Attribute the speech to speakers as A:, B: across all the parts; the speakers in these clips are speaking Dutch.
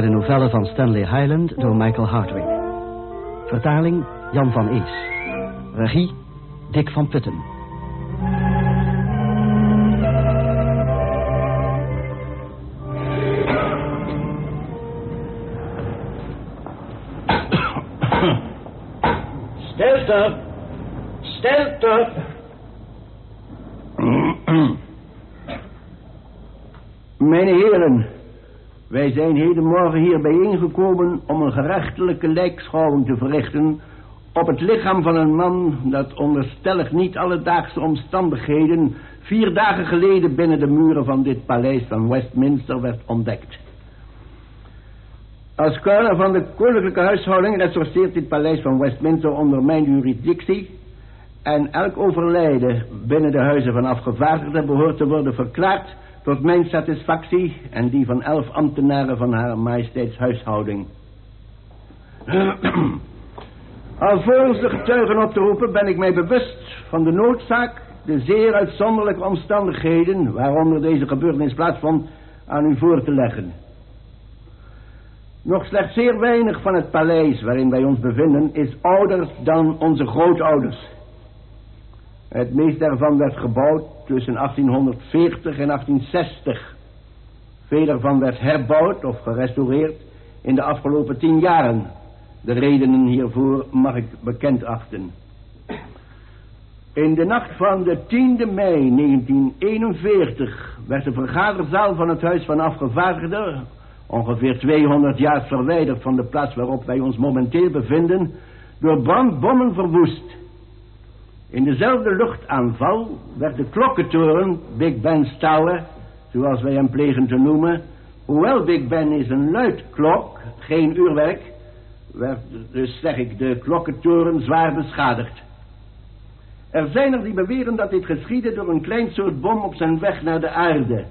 A: de novelle van Stanley Hyland door Michael Hardwick. Vertaling Jan van Ees. Regie Dick van Putten.
B: Stilte! Stilte!
C: Mijn heren, wij zijn hedenmorgen hier bijeengekomen om een gerechtelijke lijkschouwing te verrichten op het lichaam van een man dat onderstellig niet alledaagse omstandigheden vier dagen geleden binnen de muren van dit paleis van Westminster werd ontdekt. Als koning van de koninklijke huishouding resorteert dit paleis van Westminster onder mijn juridictie en elk overlijden binnen de huizen van afgevaardigden behoort te worden verklaard tot mijn satisfactie en die van elf ambtenaren van haar majesteits huishouding. Alvorens de getuigen op te roepen ben ik mij bewust van de noodzaak de zeer uitzonderlijke omstandigheden waaronder deze gebeurtenis plaatsvond aan u voor te leggen. Nog slechts zeer weinig van het paleis waarin wij ons bevinden is ouder dan onze grootouders. Het meeste daarvan werd gebouwd tussen 1840 en 1860. Veel ervan werd herbouwd of gerestaureerd in de afgelopen tien jaren. De redenen hiervoor mag ik bekend achten. In de nacht van de 10e mei 1941 werd de vergaderzaal van het Huis van Afgevaardigden, ongeveer 200 jaar verwijderd van de plaats waarop wij ons momenteel bevinden, door brandbommen verwoest. In dezelfde luchtaanval werd de klokkentoren, Big Ben Tower, zoals wij hem plegen te noemen, hoewel Big Ben is een luidklok, geen uurwerk, werd dus zeg ik de klokkentoren zwaar beschadigd. Er zijn er die beweren dat dit geschiedde door een klein soort bom op zijn weg naar de aarde.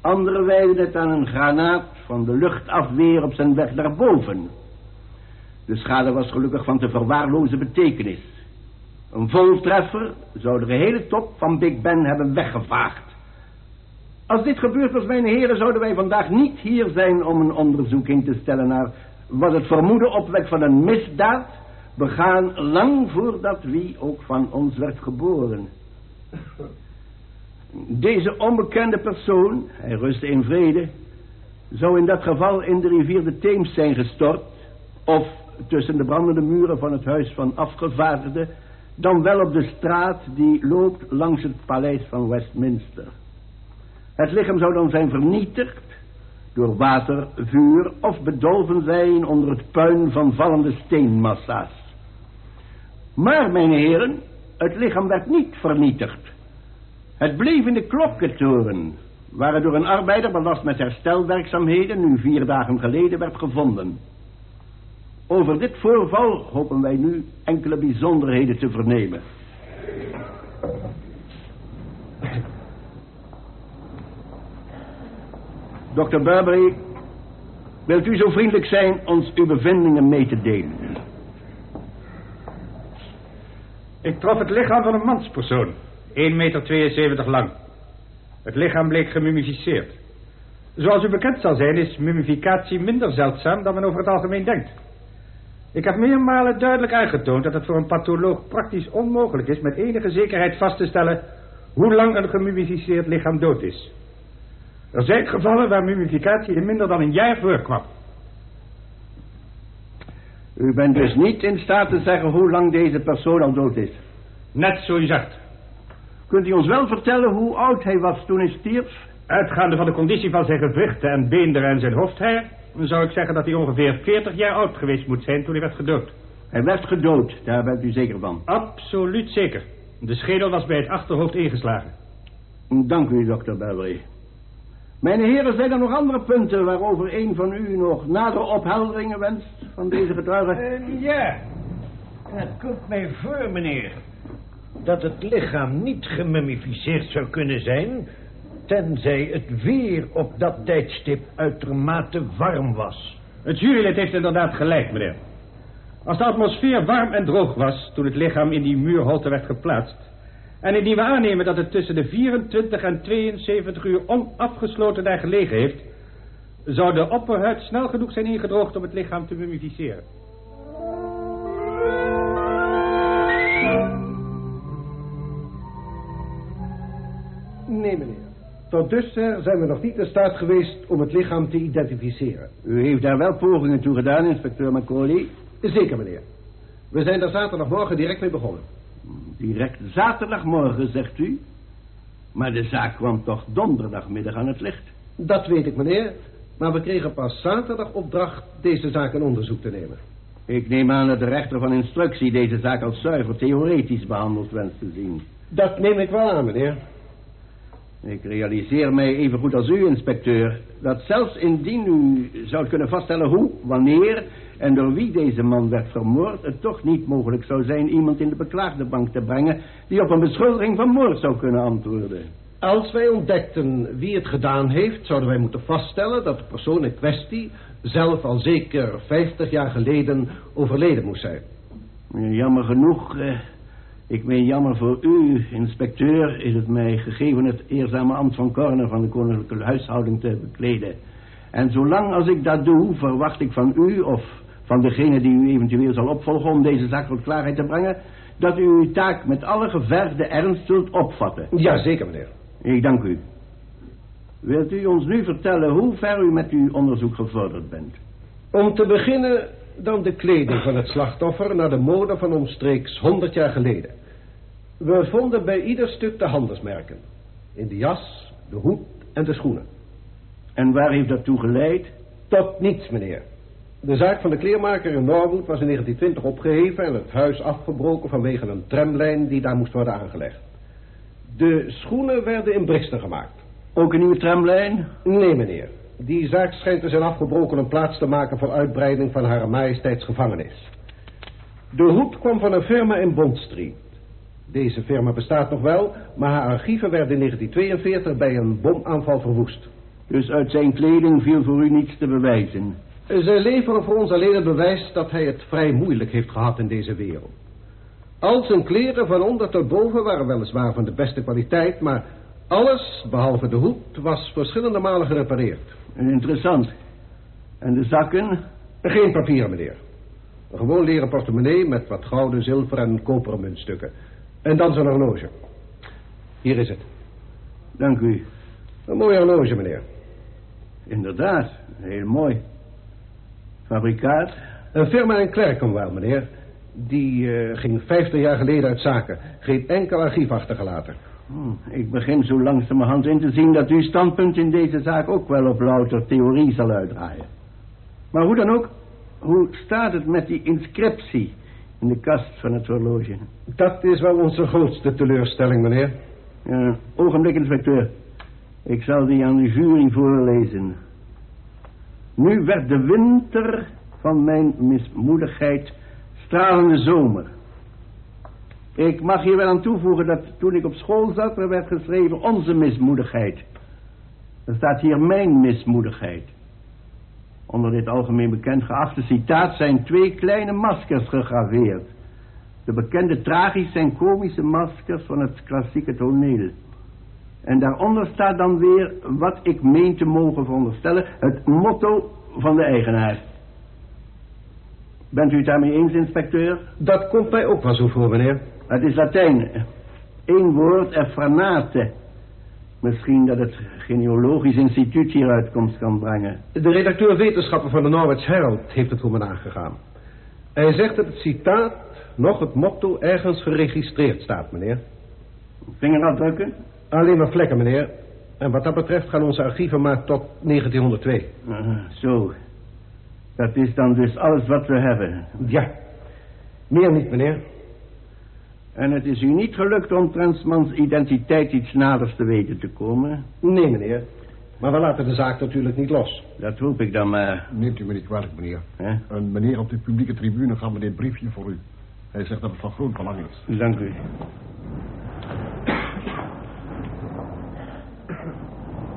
C: Anderen wijden het aan een granaat van de luchtafweer op zijn weg naar boven. De schade was gelukkig van te verwaarlozen betekenis. Een voltreffer zou de gehele top van Big Ben hebben weggevaagd. Als dit gebeurd was, mijn heren, zouden wij vandaag niet hier zijn om een onderzoeking te stellen naar wat het vermoeden opwekt van een misdaad, begaan lang voordat wie ook van ons werd geboren. Deze onbekende persoon, hij rustte in vrede, zou in dat geval in de rivier de Theems zijn gestort, of tussen de brandende muren van het huis van afgevaardigden, dan wel op de straat die loopt langs het paleis van Westminster. Het lichaam zou dan zijn vernietigd door water, vuur of bedolven zijn onder het puin van vallende steenmassa's. Maar, mijn heren, het lichaam werd niet vernietigd. Het bleef in de klokkentoren, waar het door een arbeider belast met herstelwerkzaamheden nu vier dagen geleden werd gevonden. Over dit voorval hopen wij nu enkele bijzonderheden te vernemen. Dr. Burberry, wilt u zo vriendelijk zijn ons uw bevindingen mee te delen?
D: Ik trof het lichaam van een manspersoon, 1,72 meter lang. Het lichaam bleek gemummificeerd. Zoals u bekend zal zijn is mummificatie minder zeldzaam dan men over het algemeen denkt. Ik heb meermalen duidelijk aangetoond dat het voor een patholoog praktisch onmogelijk is met enige zekerheid vast te stellen hoe lang een gemummificeerd lichaam dood is. Er zijn gevallen waar mummificatie in minder dan een jaar voorkwam.
C: U bent dus niet in staat te zeggen hoe lang deze persoon al dood is.
D: Net zo u zegt.
C: Kunt u ons wel vertellen hoe oud hij was toen hij stierf?
D: Uitgaande van de conditie van zijn gewrichten en beenderen en zijn hoofdhaar... dan zou ik zeggen dat hij ongeveer 40 jaar oud geweest moet zijn toen hij werd gedood.
C: Hij werd gedood, daar bent u zeker van?
D: Absoluut zeker. De schedel was bij het achterhoofd ingeslagen.
C: Dank u, dokter Beverly. Mijn heren, zijn er nog andere punten waarover een van u nog nadere ophelderingen wenst van deze getuigen?
B: Uh, ja, het komt mij voor, meneer, dat het lichaam niet gemummificeerd zou kunnen zijn, tenzij het weer op dat tijdstip uitermate warm was.
D: Het jurylid heeft inderdaad gelijk, meneer. Als de atmosfeer warm en droog was toen het lichaam in die muurholte werd geplaatst, En indien we aannemen dat het tussen de 24 en 72 uur onafgesloten daar gelegen heeft... zou de opperhuid snel genoeg zijn ingedroogd om het lichaam te mummificeren.
E: Nee, meneer. Tot dusver zijn we nog niet in staat geweest om het lichaam te identificeren.
C: U heeft daar wel pogingen toe gedaan, inspecteur Macaulay.
E: Zeker, meneer. We zijn daar zaterdagmorgen direct mee begonnen.
C: Direct zaterdagmorgen, zegt u? Maar de zaak kwam toch donderdagmiddag aan het licht?
E: Dat weet ik, meneer. Maar we kregen pas zaterdag opdracht deze zaak in onderzoek te nemen.
C: Ik neem aan dat de rechter van instructie deze zaak als zuiver theoretisch behandeld wenst te zien.
E: Dat neem ik wel aan, meneer.
C: Ik realiseer mij even goed als u, inspecteur, dat zelfs indien u zou kunnen vaststellen hoe, wanneer en door wie deze man werd vermoord, het toch niet mogelijk zou zijn iemand in de beklaagde bank te brengen die op een beschuldiging van moord zou kunnen antwoorden.
E: Als wij ontdekten wie het gedaan heeft, zouden wij moeten vaststellen dat de persoon in kwestie zelf al zeker 50 jaar geleden overleden moest zijn.
C: Jammer genoeg, eh, ik meen jammer voor u, inspecteur, is het mij gegeven het eerzame ambt van coroner van de koninklijke huishouding te bekleden. En zolang als ik dat doe, verwacht ik van u of van degene die u eventueel zal opvolgen om deze zaak tot klaarheid te brengen, dat u uw taak met alle gevergde ernst zult opvatten.
E: Ja, zeker, meneer.
C: Ik dank u. Wilt u ons nu vertellen hoe ver u met uw onderzoek gevorderd bent?
E: Om te beginnen dan de kleding van het slachtoffer naar de mode van omstreeks 100 jaar geleden. We vonden bij ieder stuk de handelsmerken. In de jas, de hoed en de schoenen.
C: En waar heeft dat toe geleid?
E: Tot niets, meneer. De zaak van de kleermaker in Norwood was in 1920 opgeheven en het huis afgebroken vanwege een tramlijn die daar moest worden aangelegd. De schoenen werden in Brixton gemaakt.
C: Ook een nieuwe tramlijn?
E: Nee, meneer. Die zaak schijnt te zijn afgebroken om plaats te maken voor uitbreiding van haar majesteitsgevangenis. De hoed kwam van een firma in Bond Street. Deze firma bestaat nog wel, maar haar archieven werden in 1942 bij een bomaanval verwoest.
C: Dus uit zijn kleding viel voor u niets te bewijzen?
E: Zij leveren voor ons alleen het bewijs dat hij het vrij moeilijk heeft gehad in deze wereld. Al zijn kleren van onder tot boven waren weliswaar van de beste kwaliteit, maar alles, behalve de hoed, was verschillende malen gerepareerd.
C: Interessant. En de zakken?
E: Geen papieren, meneer. Een gewoon leren portemonnee met wat gouden, zilver en koperen muntstukken. En dan zijn horloge. Hier is het.
C: Dank u.
E: Een mooi horloge, meneer.
C: Inderdaad, heel mooi. Fabrikaat?
E: Een firma in Clerkenwell, meneer. Die uh, ging 50 jaar geleden uit zaken. Geen enkel archief achtergelaten.
C: Hmm, ik begin zo langzamerhand in te zien dat uw standpunt in deze zaak ook wel op louter theorie zal uitdraaien. Maar hoe dan ook, hoe staat het met die inscriptie in de kast van het horloge?
E: Dat is wel onze grootste teleurstelling, meneer.
C: Ja, ogenblik, inspecteur. Ik zal die aan de jury voorlezen. Nu werd de winter van mijn mismoedigheid stralende zomer. Ik mag hier wel aan toevoegen dat toen ik op school zat, er werd geschreven onze mismoedigheid. Er staat hier mijn mismoedigheid. Onder dit algemeen bekend geachte citaat zijn twee kleine maskers gegraveerd. De bekende tragische en komische maskers van het klassieke toneel. En daaronder staat dan weer wat ik meen te mogen veronderstellen, het motto van de eigenaar. Bent u het daarmee eens, inspecteur?
E: Dat komt mij ook wel zo voor, meneer.
C: Het is Latijn. Eén woord, erfanate. Misschien dat het genealogisch instituut hier uitkomst kan brengen.
E: De redacteur wetenschappen van de Norwich Herald heeft het voor me aangegaan. Hij zegt dat het citaat, nog het motto, ergens geregistreerd staat, meneer.
C: Vingerafdrukken?
E: Alleen maar vlekken, meneer. En wat dat betreft gaan onze archieven maar tot 1902.
C: Uh, zo. Dat is dan dus alles wat we hebben.
E: Ja. Meer niet, meneer.
C: En het is u niet gelukt om Transmans identiteit iets naders te weten te komen?
E: Nee, meneer. Maar we laten de zaak natuurlijk niet los.
C: Dat hoop ik dan maar.
F: Neemt u me niet kwalijk, meneer. Een meneer op de publieke tribune gaat me dit briefje voor u. Hij zegt dat het van groot belang is.
C: Dank u.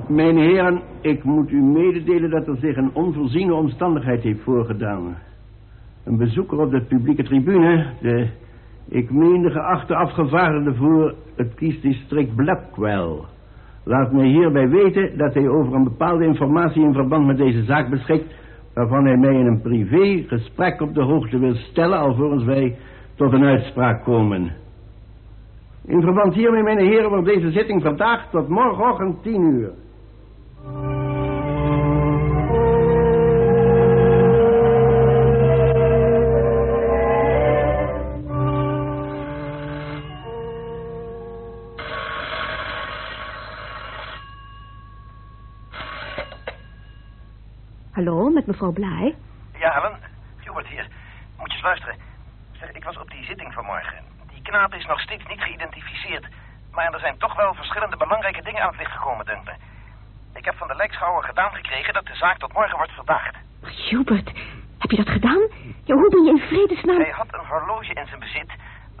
C: Mijn heren, ik moet u mededelen dat er zich een onvoorziene omstandigheid heeft voorgedaan. Een bezoeker op de publieke tribune, de Ik meen de geachte afgevaardigde voor het kiesdistrict Blackwell. Laat mij hierbij weten dat hij over een bepaalde informatie in verband met deze zaak beschikt... waarvan hij mij in een privé gesprek op de hoogte wil stellen... alvorens wij tot een uitspraak komen. In verband hiermee, mijn heren, wordt deze zitting vandaag tot morgenochtend tien uur.
G: Mevrouw.
H: Ja, Helen. Hubert hier. Moet je eens luisteren. Zeg, ik was op die zitting vanmorgen. Die knaap is nog steeds niet geïdentificeerd. Maar er zijn toch wel verschillende belangrijke dingen aan het licht gekomen, denk me. Ik heb van de lijkschouwer gedaan gekregen dat de zaak tot morgen wordt verdaagd.
G: Hubert, heb je dat gedaan? Ja, hoe ben je in vredesnaam...
H: Hij had een horloge in zijn bezit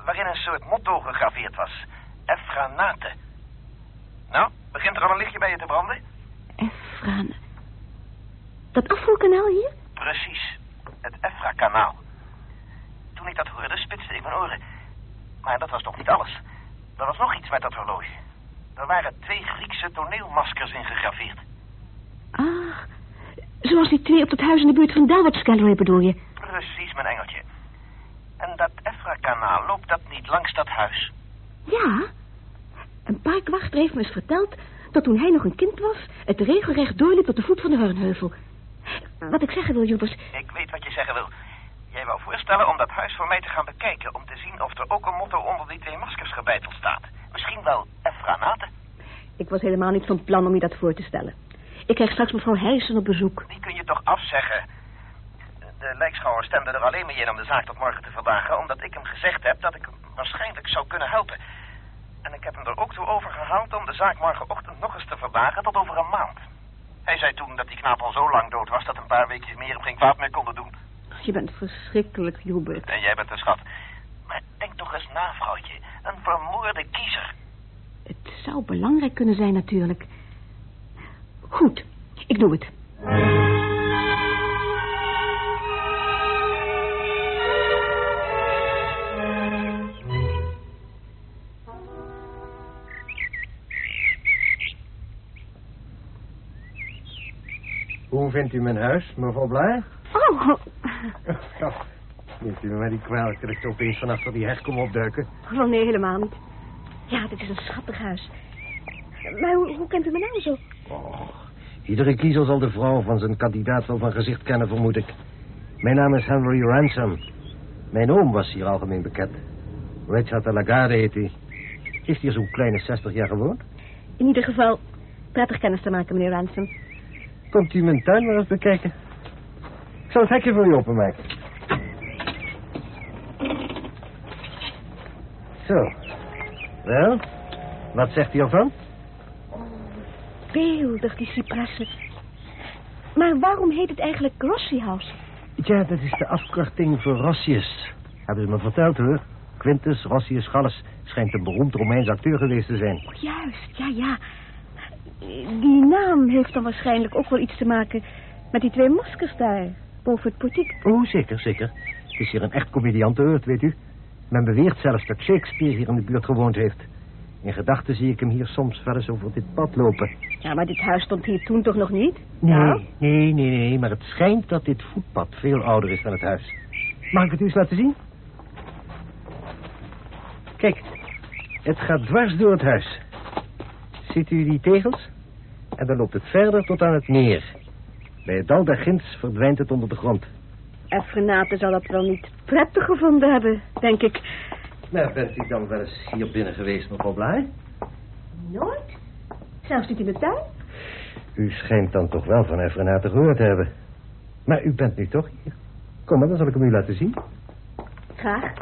H: waarin een soort motto gegraveerd was. Efranate. Nou, begint er al een lichtje bij je te branden?
G: Efran... Dat afvoerkanaal hier?
H: Precies. Het Efra-kanaal. Toen ik dat hoorde, spitste ik mijn oren. Maar dat was toch niet alles. Er was nog iets met dat horloge. Er waren twee Griekse toneelmaskers in gegraveerd.
G: Ah, zoals die twee op dat huis in de buurt van Dalwart Gallery bedoel je?
H: Precies, mijn engeltje. En dat Efra-kanaal, loopt dat niet langs dat huis?
G: Ja. Een parkwachter heeft me eens verteld dat toen hij nog een kind was... het regelrecht doorliep tot de voet van de Hörnheuvel. Wat ik zeggen wil, Jubers...
H: Ik weet wat je zeggen wil. Jij wou voorstellen om dat huis voor mij te gaan bekijken... om te zien of er ook een motto onder die twee maskers gebeiteld staat. Misschien wel Efranate.
G: Ik was helemaal niet van plan om je dat voor te stellen. Ik krijg straks mevrouw Heijsen op bezoek.
H: Die kun je toch afzeggen? De lijkschouwer stemde er alleen mee in om de zaak tot morgen te vandaag... omdat ik hem gezegd heb dat ik hem waarschijnlijk zou kunnen helpen. En ik heb hem er ook toe overgehaald om de zaak morgenochtend nog eens te vandaag tot over een maand. Hij zei toen dat die knaap al zo lang dood was... dat een paar weken meer hem geen kwaad meer konden doen.
G: Je bent verschrikkelijk, Hubert.
H: En jij bent een schat. Maar denk toch eens na, vrouwtje. Een vermoorde kiezer.
G: Het zou belangrijk kunnen zijn natuurlijk. Goed, ik doe het.
I: Vindt u mijn huis, mevrouw Blaar?
G: Oh,
I: Ja, neemt u me maar die kwalijk dat ik er opeens vanaf van die heg kom opduiken?
G: oh nee, helemaal niet. Ja, dit is een schattig huis. Maar hoe, hoe kent u mijn naam zo?
I: Iedere kiezer zal de vrouw van zijn kandidaat wel van gezicht kennen, vermoed ik. Mijn naam is Henry Ransom. Mijn oom was hier algemeen bekend. Richard de Lagarde heet hij. Heeft hier zo'n kleine 60 jaar gewoond?
G: In ieder geval, prettig kennis te maken, meneer Ransom.
I: Komt u mijn tuin maar eens bekijken? Ik zal het hekje voor u openmaken. Zo. Wel, wat zegt u ervan?
G: Beeldig, die cipressen. Maar waarom heet het eigenlijk Rossi House?
I: Ja, dat is de afkorting voor Rossius. Hebben ze me verteld, hoor. Quintus Rossius Gallus schijnt een beroemd Romeins acteur geweest te zijn.
G: Oh, juist, ja, ja. Die naam heeft dan waarschijnlijk ook wel iets te maken met die twee maskers daar, boven het portiek.
I: Oh, zeker, zeker. Het is hier een echt comediantenhurt, weet u. Men beweert zelfs dat Shakespeare hier in de buurt gewoond heeft. In gedachten zie ik hem hier soms wel eens over dit pad lopen.
G: Ja, maar dit huis stond hier toen toch nog niet?
I: Nee,
G: Nou?
I: nee, nee, nee, maar het schijnt dat dit voetpad veel ouder is dan het huis. Mag ik het u eens laten zien? Kijk, het gaat dwars door het huis. Ziet u die tegels? En dan loopt het verder tot aan het meer. Bij het dal daar ginds verdwijnt het onder de grond.
G: En Renate zal dat wel niet prettig gevonden hebben, denk ik.
I: Nou, bent u dan wel eens hier binnen geweest, mevrouw Blaar?
G: Nooit? Zelfs niet in de tuin?
I: U schijnt dan toch wel van Efrenate gehoord te hebben. Maar u bent nu toch hier. Kom maar, dan zal ik hem u laten zien.
G: Graag.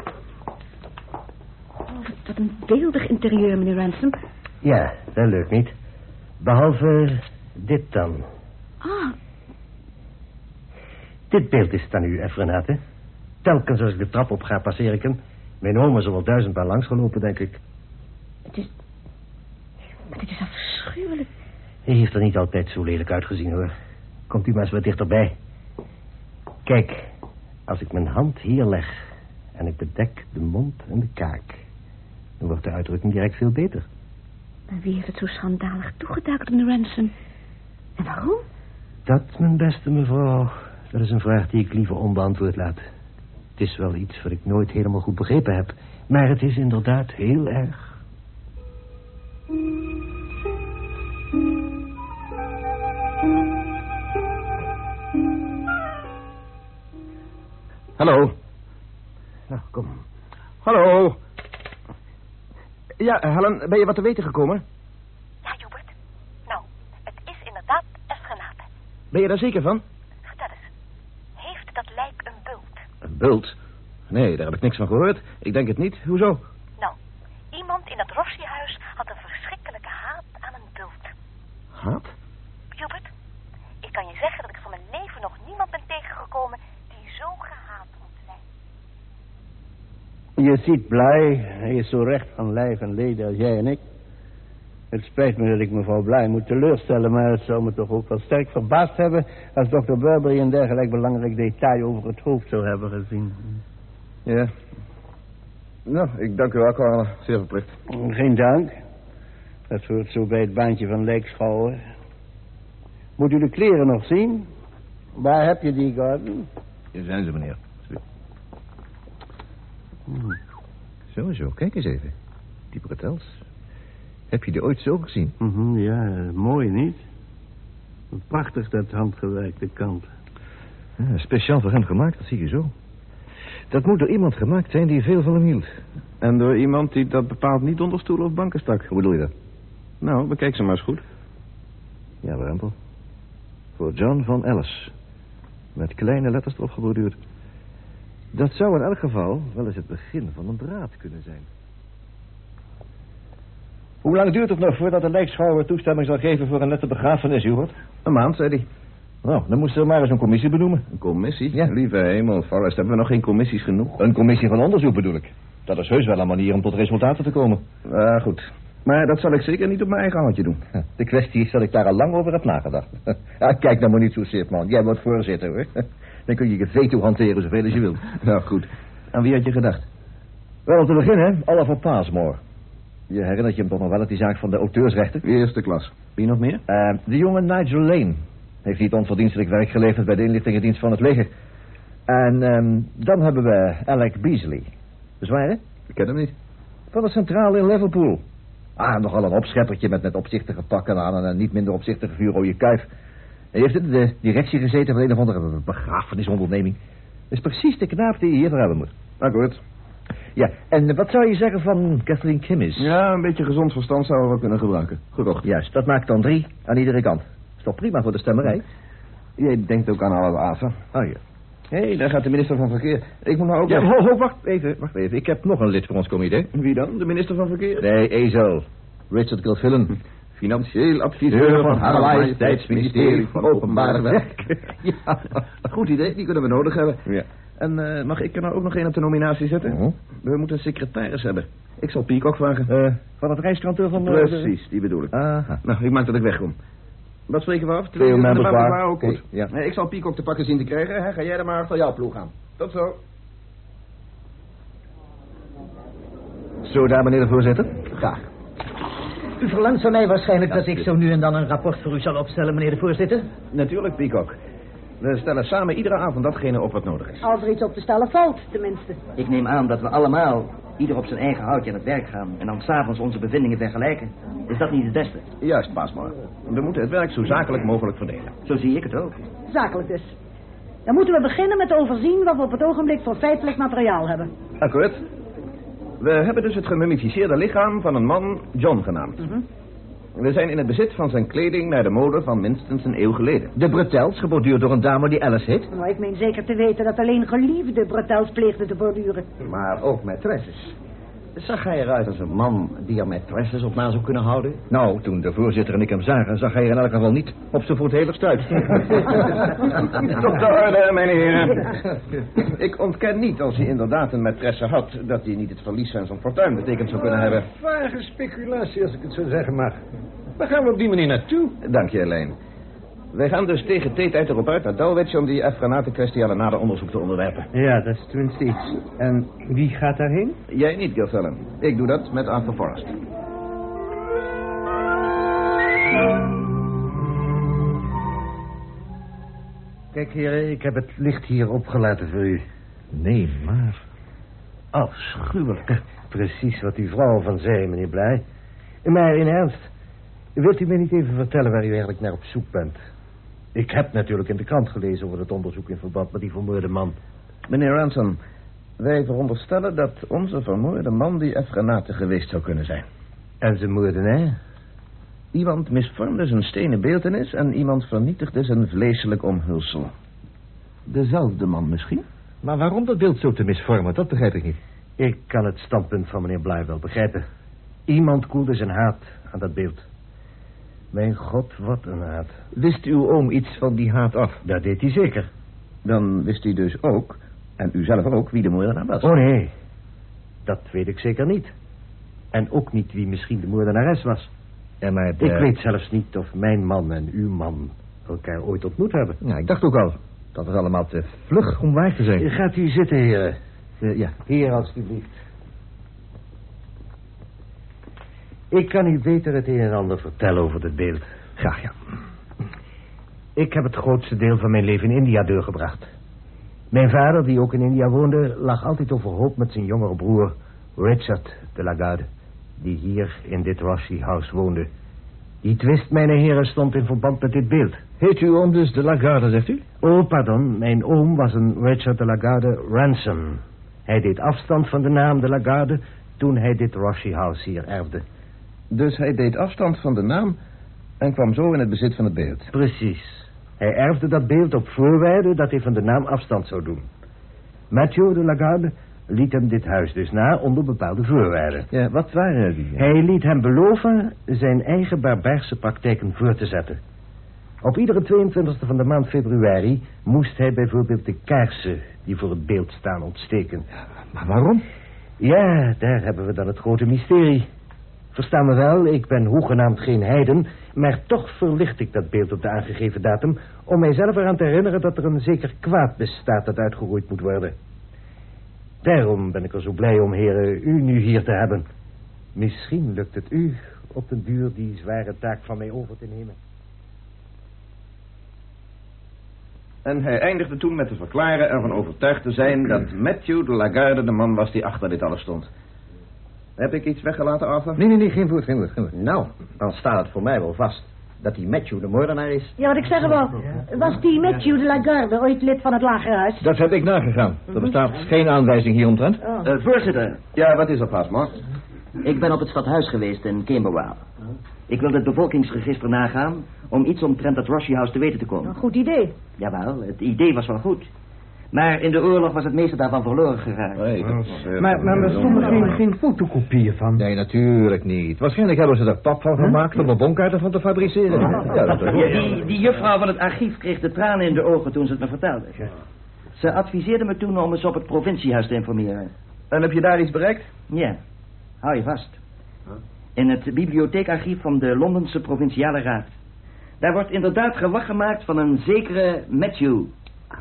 G: Oh, wat een beeldig interieur, meneer Ransom.
I: Ja, dat lukt niet. Behalve dit dan.
G: Ah,
I: Dit beeld is dan u, Efrenate. Telkens als ik de trap op ga, passeer ik hem. Mijn oom is er wel duizendmaal langs gelopen, denk ik.
G: het is... Maar dit is afschuwelijk.
I: Hij heeft er niet altijd zo lelijk uitgezien, hoor. Komt u maar eens wat dichterbij. Kijk, als ik mijn hand hier leg... En ik bedek de mond en de kaak. Dan wordt de uitdrukking direct veel beter.
G: Maar wie heeft het zo schandalig toegetakeld, meneer Ransom? En waarom?
I: Dat, mijn beste mevrouw, dat is een vraag die ik liever onbeantwoord laat. Het is wel iets wat ik nooit helemaal goed begrepen heb. Maar het is inderdaad heel erg.
H: Hallo. Nou, kom. Hallo. Ja, Helen, ben je wat te weten gekomen?
J: Ja, Hubert. Nou, het is inderdaad Esgenate.
H: Ben je daar zeker van?
J: Vertel eens. Heeft dat lijk een bult?
H: Een bult? Nee, daar heb ik niks van gehoord. Ik denk het niet. Hoezo?
J: Nou, iemand in dat Rossi-huis had een verschrikkelijke haat aan een bult.
H: Haat?
J: Hubert, ik kan je zeggen dat ik van mijn leven nog niemand ben tegengekomen die zo gehaat moet zijn.
C: Je ziet blij, hij is zo recht van lijf en leden als jij en ik. Het spijt me dat ik mevrouw Blij moet teleurstellen, maar het zou me toch ook wel sterk verbaasd hebben als dokter Burberry een dergelijk belangrijk detail over het hoofd zou hebben gezien.
H: Ja. Nou, ik dank u wel, Carla. Zeer verplicht.
C: Geen dank. Dat hoort zo bij het baantje van lijkschouwer. Moet u de kleren nog zien? Waar heb je die, Gordon?
K: Hier zijn ze, meneer. Zo, zo. Kijk eens even. Die bretels. Heb je die ooit zo gezien?
C: Mhm, ja, mooi niet? Prachtig dat handgewerkte kant.
K: Ja, speciaal voor hem gemaakt, dat zie je zo. Dat moet door iemand gemaakt zijn die veel van hem hield.
H: En door iemand die dat bepaald niet onder stoelen of banken stak.
K: Hoe bedoel je dat?
H: Nou, bekijk ze maar eens goed.
K: Ja, Warempel. Voor John van Ellis. Met kleine letters erop geborduurd. Dat zou in elk geval wel eens het begin van een draad kunnen zijn.
L: Hoe lang duurt het nog voordat de lijkschouwer toestemming zal geven voor een nette begrafenis, Hubert?
H: Een maand, zei hij.
L: Nou, dan moest er maar eens een commissie benoemen.
H: Een commissie? Ja. Lieve hemel, Forrest, hebben we nog geen commissies genoeg?
L: Een commissie van onderzoek bedoel ik. Dat is heus wel een manier om tot resultaten te komen.
H: Ah, goed. Maar dat zal ik zeker niet op mijn eigen handje doen.
L: De kwestie is dat ik daar al lang over heb nagedaad. Ja, kijk nou maar niet zo zit, man. Jij wordt voorzitter, hoor. Dan kun je je veto hanteren zoveel als je wilt.
H: Nou, goed. Aan wie had je gedacht?
L: Wel, om te beginnen, Oliver Pasmore. Je herinnert je hem toch nog wel uit die zaak van de auteursrechten?
H: Eerste klas. Wie nog meer?
L: Uh, de jonge Nigel Lane. Heeft niet onverdienstelijk werk geleverd bij de inlichtingendienst van het leger. En um, dan hebben we Alec Beasley. Bezwaren?
H: Ik ken hem niet.
L: Van de centrale in Liverpool. Ah, nogal een opscheppertje met net opzichtige pakken aan en een niet minder opzichtige vuurrode kuif. Hij heeft in de directie gezeten van een of andere begrafenisonderneming. Dat is precies de knaap die je hebben moet.
H: Akkoord.
L: Ja, en wat zou je zeggen van Kathleen Kimmis?
H: Ja, een beetje gezond verstand zouden we wel kunnen gebruiken. Gekocht.
L: Juist, dat maakt dan drie aan iedere kant. Is toch prima voor de stemmerij?
H: Jij denkt ook aan alle azen.
L: Oh ja.
H: Hé, hey, daar gaat de minister van Verkeer. Ik moet nou ook...
L: Ja, ho, ho, wacht even, wacht even. Ik heb nog een lid voor ons comité.
H: Wie dan? De minister van Verkeer?
L: Nee, Ezel. Richard Gilfillan.
H: Financieel adviseur van Haar Majesteitsministerie van Openbare Werk.
L: ja,
H: goed idee. Die kunnen we nodig hebben.
L: Ja.
H: En uh, mag ik er nou ook nog een op de nominatie zetten?
L: Uh -huh.
H: We moeten een secretaris hebben. Ik zal ook vragen.
L: Uh, van het reiskantoor van...
H: Precies, die bedoel ik.
L: Aha.
H: Nou, ik maak dat ik wegkom. Wat spreken we af?
L: Twee members waar.
H: Ook goed. Ja. Nee, ik zal ook te pakken zien te krijgen. Hè? Ga jij er maar achter jouw ploeg aan. Tot zo.
L: Zo daar, meneer de voorzitter. Graag.
M: U verlangt van mij waarschijnlijk dat ik zo nu en dan een rapport voor u zal opstellen, meneer de voorzitter?
H: Natuurlijk, Peacock. We stellen samen iedere avond datgene op wat nodig is.
N: Als er iets op te stellen valt, tenminste.
M: Ik neem aan dat we allemaal, ieder op zijn eigen houtje aan het werk gaan... en dan s'avonds onze bevindingen vergelijken. Is dat niet het beste?
H: Juist, Pasmar. We moeten het werk zo zakelijk mogelijk verdelen.
M: Zo zie ik het ook.
N: Zakelijk dus. Dan moeten we beginnen met overzien wat we op het ogenblik voor feitelijk materiaal hebben.
H: Akkoord. We hebben dus het gemummificeerde lichaam van een man John genaamd.
N: Mm -hmm.
H: We zijn in het bezit van zijn kleding naar de mode van minstens een eeuw geleden.
L: De bretels, geborduurd door een dame die Alice heet?
N: Nou, ik meen zeker te weten dat alleen geliefde bretels pleegden te borduren.
C: Maar ook maîtresses. Zag hij eruit als een man die er maîtresses op na zou kunnen houden?
L: Nou, toen de voorzitter en ik hem zagen, zag hij er in elk geval niet op zijn voet hele stuit.
H: Tot de orde, mijn heren. Ik ontken niet, als hij inderdaad een maîtresse had... dat hij niet het verlies van zijn fortuin betekend zou kunnen hebben.
B: Vage speculatie, als ik het zo zeggen mag. Waar gaan we op die manier naartoe?
H: Dank je, Helene. Wij gaan dus tegen theetijd erop uit naar Dulwich om die F-granatenkwestie aan een nader onderzoek te onderwerpen.
I: Ja, dat is tenminste iets. En wie gaat daarheen?
H: Jij niet, Gilfillan. Ik doe dat met Arthur Forrest.
I: Kijk, heren, ik heb het licht hier opgelaten voor u.
K: Nee, maar...
I: Afschuwelijk. Precies wat die vrouw van zei, meneer Blij. Maar in ernst, wilt u mij niet even vertellen waar u eigenlijk naar op zoek bent? Ik heb natuurlijk in de krant gelezen over het onderzoek in verband met die vermoorde man.
H: Meneer Ransom, wij veronderstellen dat onze vermoorde man die F-granaten geweest zou kunnen zijn.
I: En zijn moordenaar?
H: Iemand misvormde zijn stenen beeltenis en iemand vernietigde zijn vleeselijk omhulsel. Dezelfde man misschien?
K: Maar waarom dat beeld zo te misvormen, dat begrijp ik niet.
I: Ik kan het standpunt van meneer Bly wel begrijpen. Iemand koelde zijn haat aan dat beeld. Mijn god, wat een haat.
H: Wist uw oom iets van die haat af?
I: Dat deed hij zeker.
H: Dan wist hij dus ook, en u zelf ook, wie de moordenaar was.
I: Oh nee, dat weet ik zeker niet. En ook niet wie misschien de moordenares was.
K: Ja, maar
I: Ik weet zelfs niet of mijn man en uw man elkaar ooit ontmoet hebben.
K: Ja, ik dacht ook al. Dat was allemaal te vlug om waar te zijn.
I: Gaat u zitten, heren.
K: Eh, ja.
I: Hier, alstublieft. Ik kan u beter het een en ander vertellen over het beeld.
K: Graag, ja.
I: Ik heb het grootste deel van mijn leven in India doorgebracht. Mijn vader, die ook in India woonde, lag altijd overhoop met zijn jongere broer, Richard de Lagarde, die hier in dit Rossi House woonde. Die twist, mijn heren, stond in verband met dit beeld.
K: Heet uw oom dus de Lagarde, zegt u?
I: Oh, pardon. Mijn oom was een Richard de Lagarde Ransom. Hij deed afstand van de naam de Lagarde toen hij dit Rossi House hier erfde.
H: Dus hij deed afstand van de naam en kwam zo in het bezit van het beeld.
I: Precies. Hij erfde dat beeld op voorwaarde dat hij van de naam afstand zou doen. Mathieu de Lagarde liet hem dit huis dus na onder bepaalde voorwaarden.
K: Ja, wat waren die?
I: Hij liet hem beloven zijn eigen barbaarse praktijken voor te zetten. Op iedere 22e van de maand februari moest hij bijvoorbeeld de kaarsen die voor het beeld staan ontsteken.
K: Maar waarom?
I: Ja, daar hebben we dan het grote mysterie. Versta me wel, ik ben hoegenaamd geen heiden... maar toch verlicht ik dat beeld op de aangegeven datum... om mijzelf eraan te herinneren dat er een zeker kwaad bestaat... dat uitgeroeid moet worden. Daarom ben ik er zo blij om, heren, u nu hier te hebben. Misschien lukt het u op den duur die zware taak van mij over te nemen.
H: En hij eindigde toen met te verklaren ervan overtuigd te zijn... dat Matthew de Lagarde de man was die achter dit alles stond. Heb ik iets weggelaten, Arthur?
K: Nee, nee, nee, geen woord, geen woord, geen woord.
M: Nou, dan staat het voor mij wel vast dat die Matthew de moordenaar is.
N: Ja, wat ik zeg wel. Was die Matthew de Lagarde ooit lid van het lagerhuis?
K: Dat heb ik nagegaan. Er bestaat geen aanwijzing hieromtrent.
N: Oh.
M: Eh, voorzitter,
H: Ja, wat is er, Pasmore?
M: ik ben op het stadhuis geweest in Camberwell. Ik wil het bevolkingsregister nagaan om iets omtrent het Rossi House te weten te komen.
N: Een goed idee.
M: Jawel, het idee was wel goed. Maar in de oorlog was het meeste daarvan verloren geraakt.
H: Nee, dat is, eh,
I: Maar, maar er stonden geen, geen fotokopieën van.
K: Nee, natuurlijk niet. Waarschijnlijk hebben ze er pap van gemaakt om er bonkaarten van te fabriceren. Ja, dat is
M: Ja, die, die juffrouw van het archief kreeg de tranen in de ogen toen ze het me vertelde. Ze adviseerde me toen om eens op het provinciehuis te informeren.
H: En heb je daar iets bereikt?
M: Ja, hou je vast. In het bibliotheekarchief van de Londense Provinciale Raad. Daar wordt inderdaad gewag gemaakt van een zekere Matthew. Eh,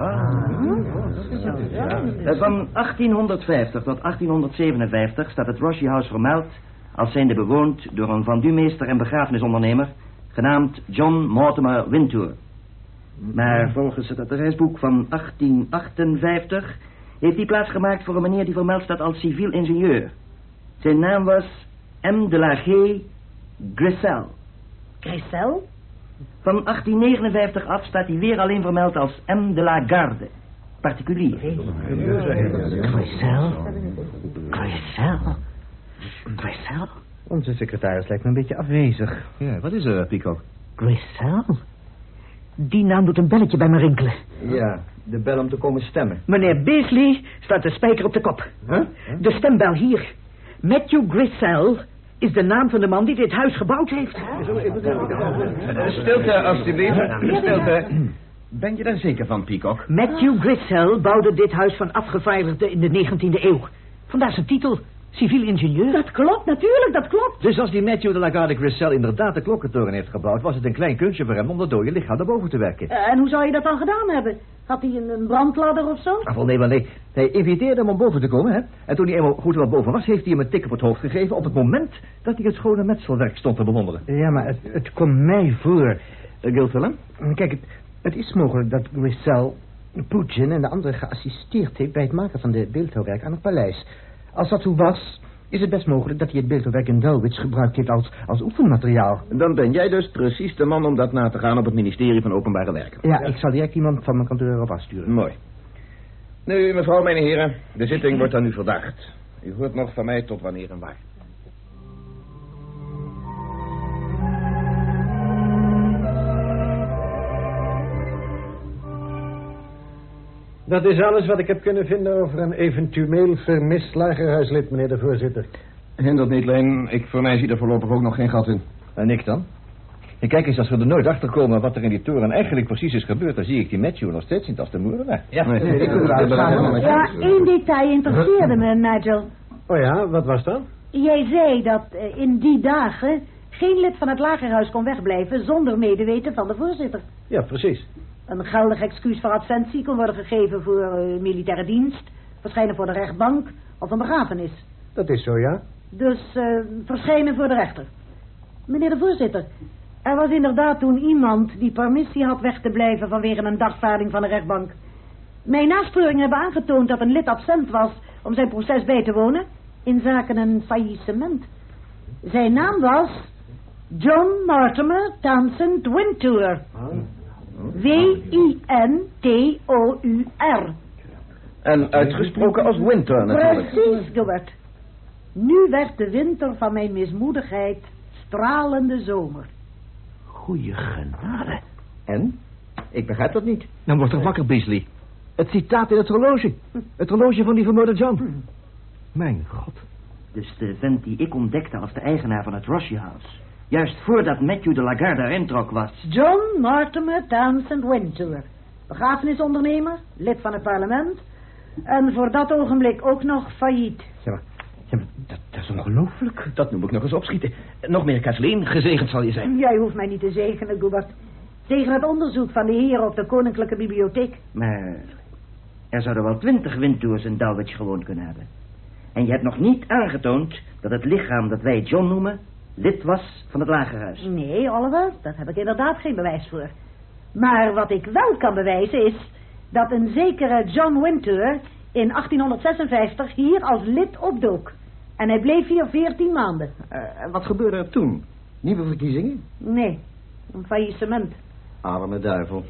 M: Van 1850 tot 1857 staat het Rossi House vermeld... als zijnde bewoond door een vendumeester en begrafenisondernemer... genaamd John Mortimer Wintour. Maar volgens het adresboek van 1858... heeft hij plaatsgemaakt voor een meneer die vermeld staat als civiel ingenieur. Zijn naam was M. de la G. Grissel.
N: Christel?
M: Van 1859 af staat hij weer alleen vermeld als M. de la Garde. Particulier.
I: Grisel? Grisel? Grisel? Onze secretaris lijkt me een beetje afwezig.
K: Ja, wat is er, Pico?
O: Grisel? Die naam doet een belletje bij me rinkelen.
M: Ja, de bel om te komen stemmen.
O: Meneer Beasley staat de spijker op de kop. De stembel hier. Matthew Grisel is de naam van de man die dit huis gebouwd heeft.
H: Stilte, alstublieft. Stilte. Ben je daar zeker van, Peacock?
O: Matthew Grisel bouwde dit huis van afgevaardigden in de 19e eeuw. Vandaar zijn titel, Civiel ingenieur?
N: Dat klopt, natuurlijk, dat klopt.
L: Dus als die Matthew de Lagarde Grissel inderdaad de klokkentoren heeft gebouwd... was het een klein kunstje voor hem om dat dode lichaam naar boven te werken.
N: Eh, en hoe zou je dat dan gedaan hebben? Had hij een, een brandladder of zo?
L: Ach, wel nee, maar nee. Hij inviteerde hem om boven te komen, hè. En toen hij eenmaal goed wel boven was... heeft hij hem een tik op het hoofd gegeven... op het moment dat hij het schone metselwerk stond te bewonderen.
P: Ja, maar het, het komt mij voor...
L: Uh?
P: Kijk, het, het is mogelijk dat Grissel Poetjen en de anderen geassisteerd heeft... bij het maken van de beeldhouwwerk aan het paleis. Als dat zo was, is het best mogelijk dat hij het beeldhouwwerk in Dulwich gebruikt heeft als, als oefenmateriaal.
H: Dan ben jij dus precies de man om dat na te gaan op het ministerie van Openbare Werken.
P: Ja, ik zal direct iemand van mijn kantoor erop afsturen.
H: Mooi. Nu, mevrouw, mijn heren, de zitting wordt aan u verdacht. U hoort nog van mij tot wanneer en waar.
B: Dat is alles wat ik heb kunnen vinden over een eventueel vermist lagerhuislid, meneer de voorzitter.
H: Hindert niet, Leen. Ik voor mij zie er voorlopig ook nog geen gat in.
L: En ik dan? En kijk eens, als we er nooit achter komen wat er in die toren eigenlijk precies is gebeurd... dan zie ik die Matthew nog steeds niet als de moordenaar.
H: Ja,
L: nee,
H: nee, ik het
N: Ja, één detail interesseerde me, Nigel.
B: Oh ja, wat was dat?
N: Jij zei dat eh, in die dagen geen lid van het lagerhuis kon wegblijven zonder medeweten van de voorzitter.
B: Ja, precies.
N: Een geldig excuus voor absentie kon worden gegeven voor eh, militaire dienst, verschijnen voor de rechtbank of een begrafenis.
B: Dat is zo, ja.
N: Dus eh, verschijnen voor de rechter. Meneer de voorzitter, er was inderdaad toen iemand die permissie had weg te blijven vanwege een dagvaarding van de rechtbank. Mijn nasporingen hebben aangetoond dat een lid absent was om zijn proces bij te wonen in zaken een faillissement. Zijn naam was John Mortimer Townsend Wintour. W-I-N-T-O-U-R.
H: En uitgesproken als Winter natuurlijk.
N: Precies, Gilbert. Nu werd de winter van mijn mismoedigheid stralende zomer.
L: Goeie genade. En? Ik begrijp dat niet. Dan wordt er wakker, Beasley. Het citaat in het horloge. Het horloge van die vermoorde John. Mijn god.
M: Dus de vent die ik ontdekte als de eigenaar van het Rossi House. Juist voordat Matthew de Lagarde erin trok was.
N: John Mortimer Townsend Wintour. Begrafenisondernemer, lid van het parlement. En voor dat ogenblik ook nog failliet.
P: Ja, maar, ja, maar dat, dat is ongelooflijk.
H: Dat noem ik nog eens opschieten. Nog meer Kathleen, gezegend zal je zijn.
N: Jij hoeft mij niet te zegenen, Gilbert. Tegen het onderzoek van de heren op de Koninklijke Bibliotheek.
M: Maar er zouden wel twintig Wintours in Dulwich gewoond kunnen hebben. En je hebt nog niet aangetoond dat het lichaam dat wij John noemen... lid was van het lagerhuis.
N: Nee, Oliver, daar heb ik inderdaad geen bewijs voor. Maar wat ik wel kan bewijzen is... dat een zekere John Wintour in 1856 hier als lid opdook. En hij bleef hier veertien maanden.
H: Uh, wat gebeurde er toen? Nieuwe verkiezingen?
N: Nee, een faillissement.
H: Arme duivel.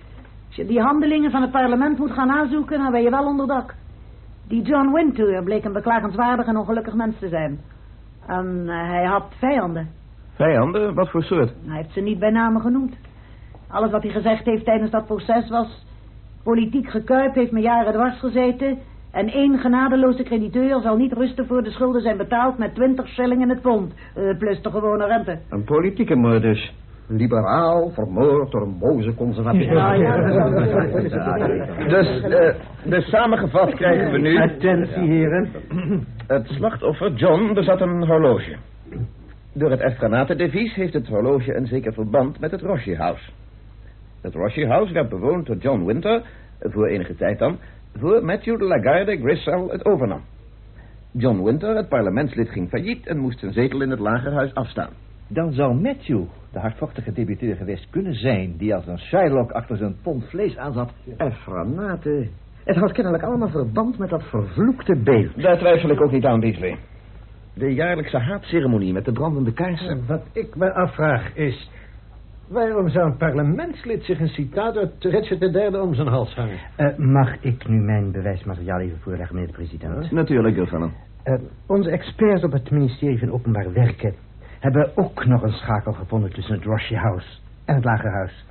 N: Als je die handelingen van het parlement moet gaan aanzoeken, dan ben je wel onder dak. Die John Wintour bleek een beklagenswaardig en ongelukkig mens te zijn. En uh, hij had vijanden.
H: Vijanden? Wat voor soort?
N: Hij heeft ze niet bij name genoemd. Alles wat hij gezegd heeft tijdens dat proces was... politiek gekuip heeft me jaren dwars gezeten... en één genadeloze crediteur zal niet rusten voor de schulden zijn betaald... met twintig shilling in het pond, uh, plus de gewone rente.
H: Een politieke moord dus. Liberaal, vermoord door een boze conservatief.
N: Ja, ja.
H: Dus, uh, dus samengevat krijgen we nu...
B: Attentie, heren.
H: Het slachtoffer, John, bezat een horloge. Door het Efranatendevies heeft het horloge een zeker verband met het Roshi House. Het Roshi House werd bewoond door John Winter, voor enige tijd dan, voor Matthew de Lagarde Grissel het overnam. John Winter, het parlementslid, ging failliet en moest zijn zetel in het lagerhuis afstaan.
L: Dan zou Matthew de hardvochtige debiteur geweest kunnen zijn... die als een Shylock achter zijn pond vlees aanzat.
H: Efranate. Het had kennelijk allemaal verband met dat vervloekte beeld. Daar twijfel ik ook niet aan, Beasley. De jaarlijkse haatceremonie met de brandende kaarsen.
B: Wat ik me afvraag is... waarom zou een parlementslid zich een citaat uit Richard III om zijn hals hangen?
P: Uh, mag ik nu mijn bewijsmateriaal even voorleggen, meneer de president?
H: Huh? Natuurlijk, Gilfilm.
P: Uh, onze experts op het ministerie van Openbaar Werken... hebben ook nog een schakel gevonden tussen het Roshi House en het Lagerhuis.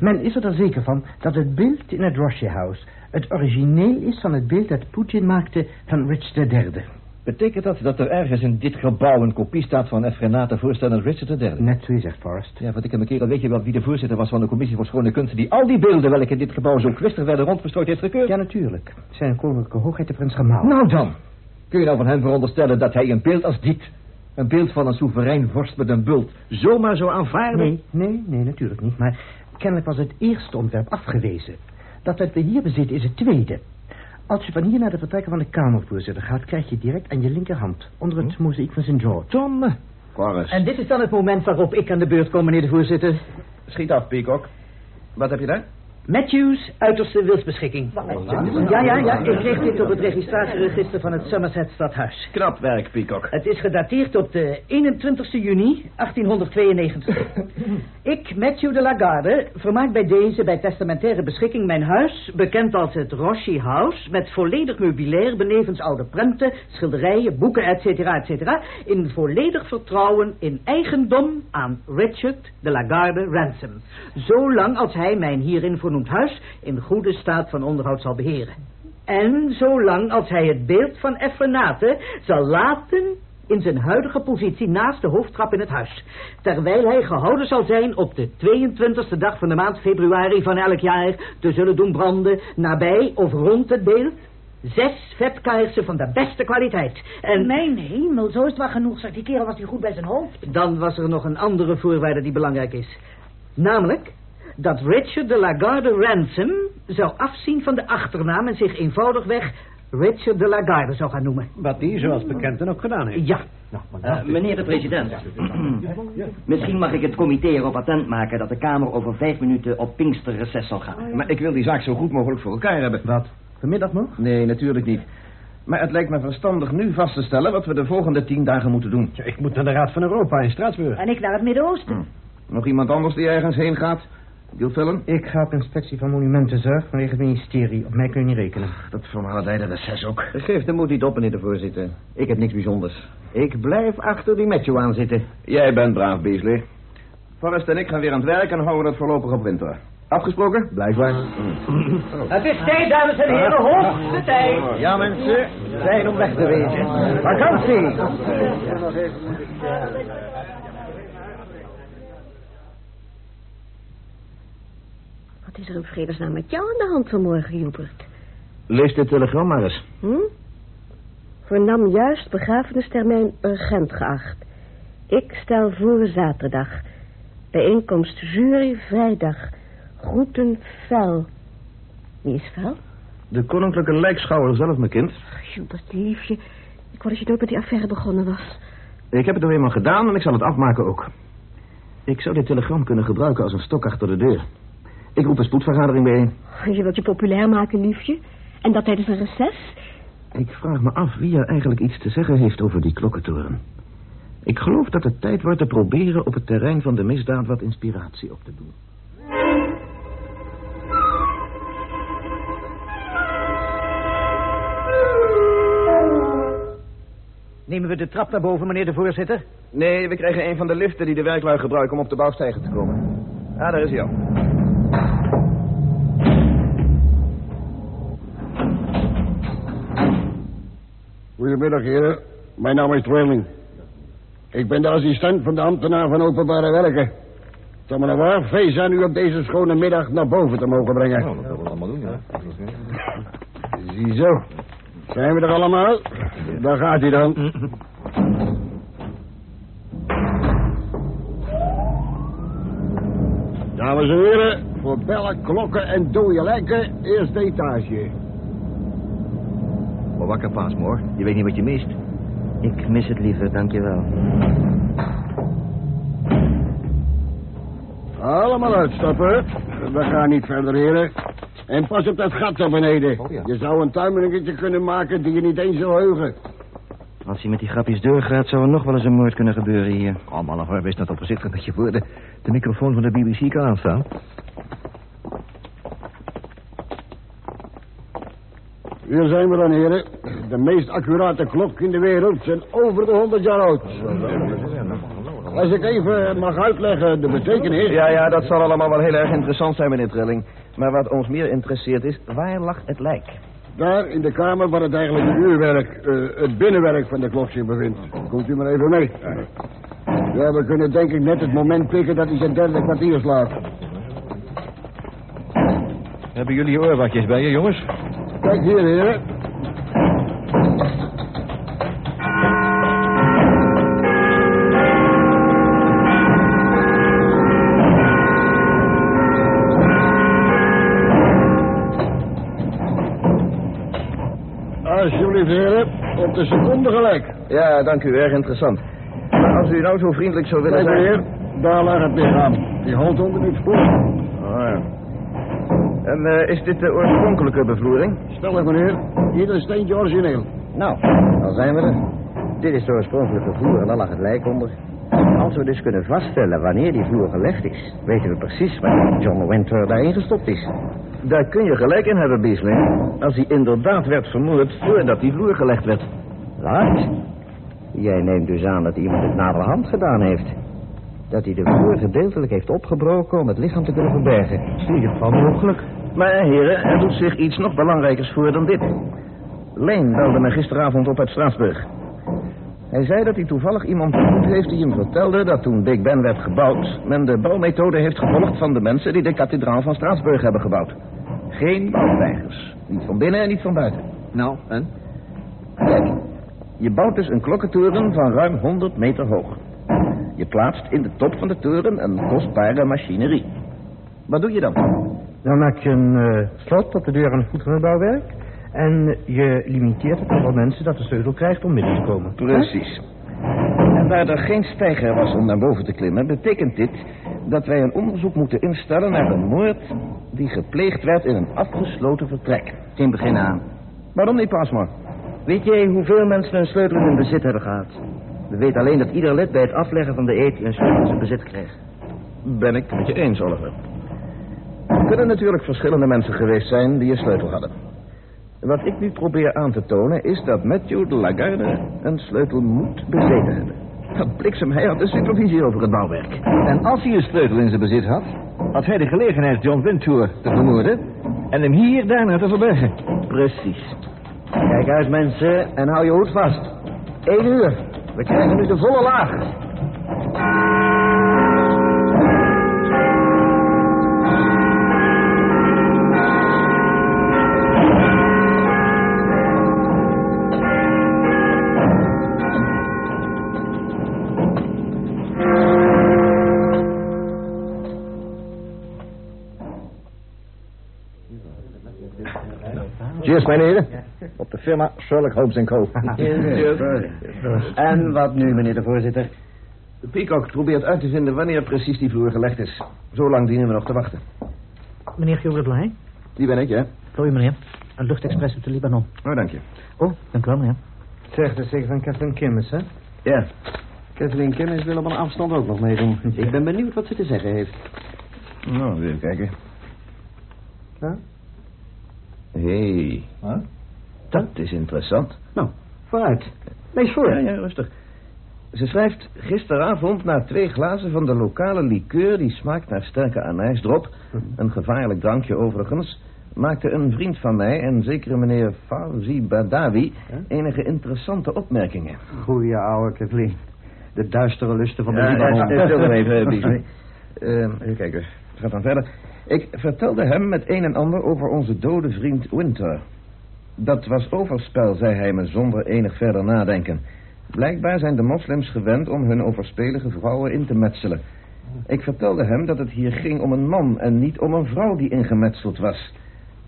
P: Men is er zeker van dat het beeld in het Roshi House... het origineel is van het beeld dat Poetin maakte van Richard III...
L: Betekent dat dat er ergens in dit gebouw een kopie staat van Efrenate voorstander Richard III?
P: Net zo zegt Forrest.
L: Ja, wat ik hem een keer al weet je wel wie de voorzitter was van de commissie voor schone kunsten... die al die beelden welke in dit gebouw zo kwistig werden rondverstrooid heeft gekeurd?
P: Ja, natuurlijk. Zijn koninklijke hoogheid de prins Gemaal.
L: Nou dan. Kun je nou van hem veronderstellen dat hij een beeld als dit... een beeld van een soeverein vorst met een bult... zomaar zo aanvaarden?
P: Nee, nee, nee, natuurlijk niet. Maar kennelijk was het eerste ontwerp afgewezen. Dat wat we hier bezitten is het tweede. Als je van hier naar de vertrekken van de kamervoorzitter gaat... krijg je direct aan je linkerhand... onder het mozaïek van St. George.
L: Tom,
H: Forrest.
O: En dit is dan het moment waarop ik aan de beurt kom, meneer de voorzitter.
H: Schiet af, Peacock. Wat heb je daar?
O: Matthews, uiterste wilsbeschikking. Ja, ja, ja, ik kreeg dit op het registratieregister van het Somerset Stadhuis.
H: Knap werk, Peacock.
O: Het is gedateerd op de 21 juni 1892. ik, Matthew de Lagarde, vermaak bij deze bij testamentaire beschikking mijn huis, bekend als het Roshi House, met volledig meubilair benevens oude prenten, schilderijen, boeken, etc., etc., in volledig vertrouwen in eigendom aan Richard de Lagarde Ransom. Zolang als hij mijn hierin voornoemd huis in goede staat van onderhoud zal beheren. En zolang als hij het beeld van Effenate zal laten in zijn huidige positie naast de hoofdtrap in het huis. Terwijl hij gehouden zal zijn op de 22e dag van de maand februari van elk jaar te zullen doen branden nabij of rond het beeld. Zes vetkaarsen van de beste kwaliteit. En
N: Mijn hemel, zo is het wel genoeg, zegt die kerel was hij goed bij zijn hoofd.
O: dan was er nog een andere voorwaarde die belangrijk is. Namelijk dat Richard de Lagarde Ransom zou afzien van de achternaam en zich eenvoudigweg Richard de Lagarde zou gaan noemen.
I: Wat die, zoals bekend, dan ook gedaan heeft.
O: Ja.
M: Eh, meneer de president. Misschien mag ik het comité erop attent maken dat de Kamer over vijf minuten op Pinksterreces zal gaan.
H: Maar ik wil die zaak zo goed mogelijk voor elkaar hebben.
P: Wat? Vanmiddag nog?
H: Nee, natuurlijk niet. Maar het lijkt me verstandig nu vast te stellen wat we de volgende tien dagen moeten doen.
I: Ik moet naar de Raad van Europa in Straatsburg.
N: En ik naar het Midden-Oosten.
H: Hm. Nog iemand anders die ergens heen gaat? Gilfillen?
P: Ik ga op inspectie van monumentenzorg vanwege het ministerie. Op mij kun je niet rekenen.
H: Dat vermalen de reces ook.
Q: Geef de moed niet op, meneer de voorzitter. Ik heb niks bijzonders. Ik blijf achter die Matthew aan zitten.
H: Jij bent braaf, Beasley. Forrest en ik gaan weer aan het werk en houden het voorlopig op winter. Afgesproken?
Q: Blijkbaar.
O: Het is tijd, dames en heren, hoogste tijd.
Q: Ja, mensen. Zijn om weg te wezen. Vakantie.
R: Wat is er in vredesnaam met jou aan de hand vanmorgen, Hubert?
Q: Lees dit telegram maar eens.
R: Hm? Vernam juist begrafenistermijn urgent geacht. Ik stel voor zaterdag. Bijeenkomst jury vrijdag. Groeten fel. Wie is fel?
H: De koninklijke lijkschouwer zelf, mijn kind.
R: Hubert, liefje. Ik wou dat je nooit met die affaire begonnen was.
H: Ik heb het nou eenmaal gedaan en ik zal het afmaken ook. Ik zou dit telegram kunnen gebruiken als een stok achter de deur. Ik roep een spoedvergadering bijeen.
R: Je wilt je populair maken, liefje. En dat tijdens een reces?
H: Ik vraag me af wie er eigenlijk iets te zeggen heeft over die klokkentoren. Ik geloof dat het tijd wordt te proberen op het terrein van de misdaad wat inspiratie op te doen.
O: Nemen we de trap naar boven, meneer de voorzitter?
H: Nee, we krijgen een van de liften die de werklui gebruiken om op de bouwstijger te komen. Ah, daar is hij al.
E: Goedemiddag, heren. Mijn naam is Dwelling. Ik ben de assistent van de ambtenaar van openbare werken. Het me een waar feest zijn u op deze schone middag naar boven te mogen brengen.
S: dat gaan we allemaal doen, ja.
E: Ziezo. Zijn we er allemaal? Daar gaat hij dan. Dames en heren, voor bellen, klokken en dode lijken, eerste etage.
L: Maar wakker, Paasmoor. Je weet niet wat je mist.
M: Ik mis het liever, dankjewel.
E: Allemaal uitstappen. We gaan niet verder, heren. En pas op dat gat daar beneden. Je zou een tuimelingetje kunnen maken die je niet eens zou heugen.
M: Als hij met die grapjes doorgaat, zou er nog wel eens een moord kunnen gebeuren hier.
L: Oh, man, hoor, wees net op voorzichtig dat je voor de, de microfoon van de BBC kan aanstaan.
E: Hier zijn we dan, heren. De meest accurate klok in de wereld zijn over de 100 jaar oud. Als ik even mag uitleggen de betekenis...
H: Ja, ja, dat zal allemaal wel heel erg interessant zijn, meneer Trilling. Maar wat ons meer interesseert is, waar lag het lijk?
E: Daar in de kamer waar het eigenlijk het uurwerk, eh, het binnenwerk van de klok zich bevindt. Komt u maar even mee. Ja, we kunnen denk ik net het moment pikken dat hij zijn derde kwartier slaat.
S: Hebben jullie je oorwatjes bij je, jongens?
E: Kijk hier, heren. Gelijk.
H: Ja, dank u. Erg interessant. Maar als u nou zo vriendelijk zou willen
E: Kijk,
H: zijn...
E: meneer. Daar lag het lichaam. Die houdt onder dit spoor.
H: Oh, ja. En eh, is dit de oorspronkelijke bevloering?
E: Stellig, meneer. Ieder steentje origineel.
H: Nou, dan zijn we er. Dit is de oorspronkelijke vloer en daar lag het lijk onder. Als we dus kunnen vaststellen wanneer die vloer gelegd is... weten we precies wanneer John Winter daarin gestopt is. Daar kun je gelijk in hebben, Beasley. Als hij inderdaad werd vermoord voordat die vloer gelegd werd. Wat? Jij neemt dus aan dat iemand het naderhand gedaan heeft. Dat hij de vloer gedeeltelijk heeft opgebroken om het lichaam te kunnen verbergen. In ieder geval mogelijk. Maar heren, er doet zich iets nog belangrijkers voor dan dit. Leen belde me gisteravond op uit Straatsburg. Hij zei dat hij toevallig iemand ontmoet heeft die hem vertelde dat toen Big Ben werd gebouwd... men de bouwmethode heeft gevolgd van de mensen die de kathedraal van Straatsburg hebben gebouwd. Geen bouwweigers. Niet van binnen en niet van buiten. Nou, en? Kijk, je bouwt dus een klokkentoren van ruim 100 meter hoog. Je plaatst in de top van de toren een kostbare machinerie. Wat doe je dan?
P: Dan maak je een eh, slot op de deur aan de voet van het bouwwerk. En je limiteert het aantal mensen dat de sleutel krijgt om binnen te komen.
H: Precies. En waar er geen steiger was om naar boven te klimmen... betekent dit dat wij een onderzoek moeten instellen naar een moord... die gepleegd werd in een afgesloten vertrek.
M: Geen begin aan.
H: Waarom niet, Pasma?
M: Weet jij hoeveel mensen een sleutel in hun bezit hebben gehad? We weten alleen dat ieder lid bij het afleggen van de eet een sleutel in zijn bezit kreeg.
H: Ben ik met je eens, Oliver. Er kunnen natuurlijk verschillende mensen geweest zijn die een sleutel hadden. Wat ik nu probeer aan te tonen is dat Matthew de Lagarde een sleutel moet bezeten hebben. Dat bliksem, hij had de supervisie over het bouwwerk.
L: En als hij een sleutel in zijn bezit had, had hij de gelegenheid John Wintour te vermoorden en hem hier daarna te verbergen.
M: Precies. Kijk uit, mensen, en hou je hoed vast. Eén uur. We krijgen nu de volle laag.
L: Cheers, mijn heren. De firma Sherlock Holmes Co.
M: En wat nu, meneer de voorzitter?
H: Peacock probeert uit te vinden wanneer precies die vloer gelegd is. Zo lang dienen we nog te wachten.
P: Meneer Gilbert Blij?
H: Die ben ik, ja.
P: U, meneer. Een luchtexpress op de Libanon.
H: Oh, dank je.
P: Oh, dank u wel, meneer. Zeg, dat is zeker van Kathleen Kimmis, hè?
H: Ja.
Q: Kathleen Kennis wil op een afstand ook nog meedoen. Ik ben benieuwd wat ze te zeggen heeft.
H: Nou, even kijken.
Q: Ja?
H: Hé. Hey. Dat is interessant.
Q: Nou, vooruit. Lees voor.
H: Ja, ja, rustig. Ze schrijft gisteravond na twee glazen van de lokale liqueur... die smaakt naar sterke anijsdrop... een gevaarlijk drankje overigens... maakte een vriend van mij, en zekere meneer Fauzi Badawi... enige interessante opmerkingen.
Q: Goeie ouwe Kathleen. De duistere lusten van de
H: Ja,
Q: Libanon.
H: ja, stil even, Beasley. Eh, even kijken, het gaat dan verder. Ik vertelde hem met een en ander over onze dode vriend Winter. Dat was overspel, zei hij me zonder enig verder nadenken. Blijkbaar zijn de moslims gewend om hun overspelige vrouwen in te metselen. Ik vertelde hem dat het hier ging om een man en niet om een vrouw die ingemetseld was.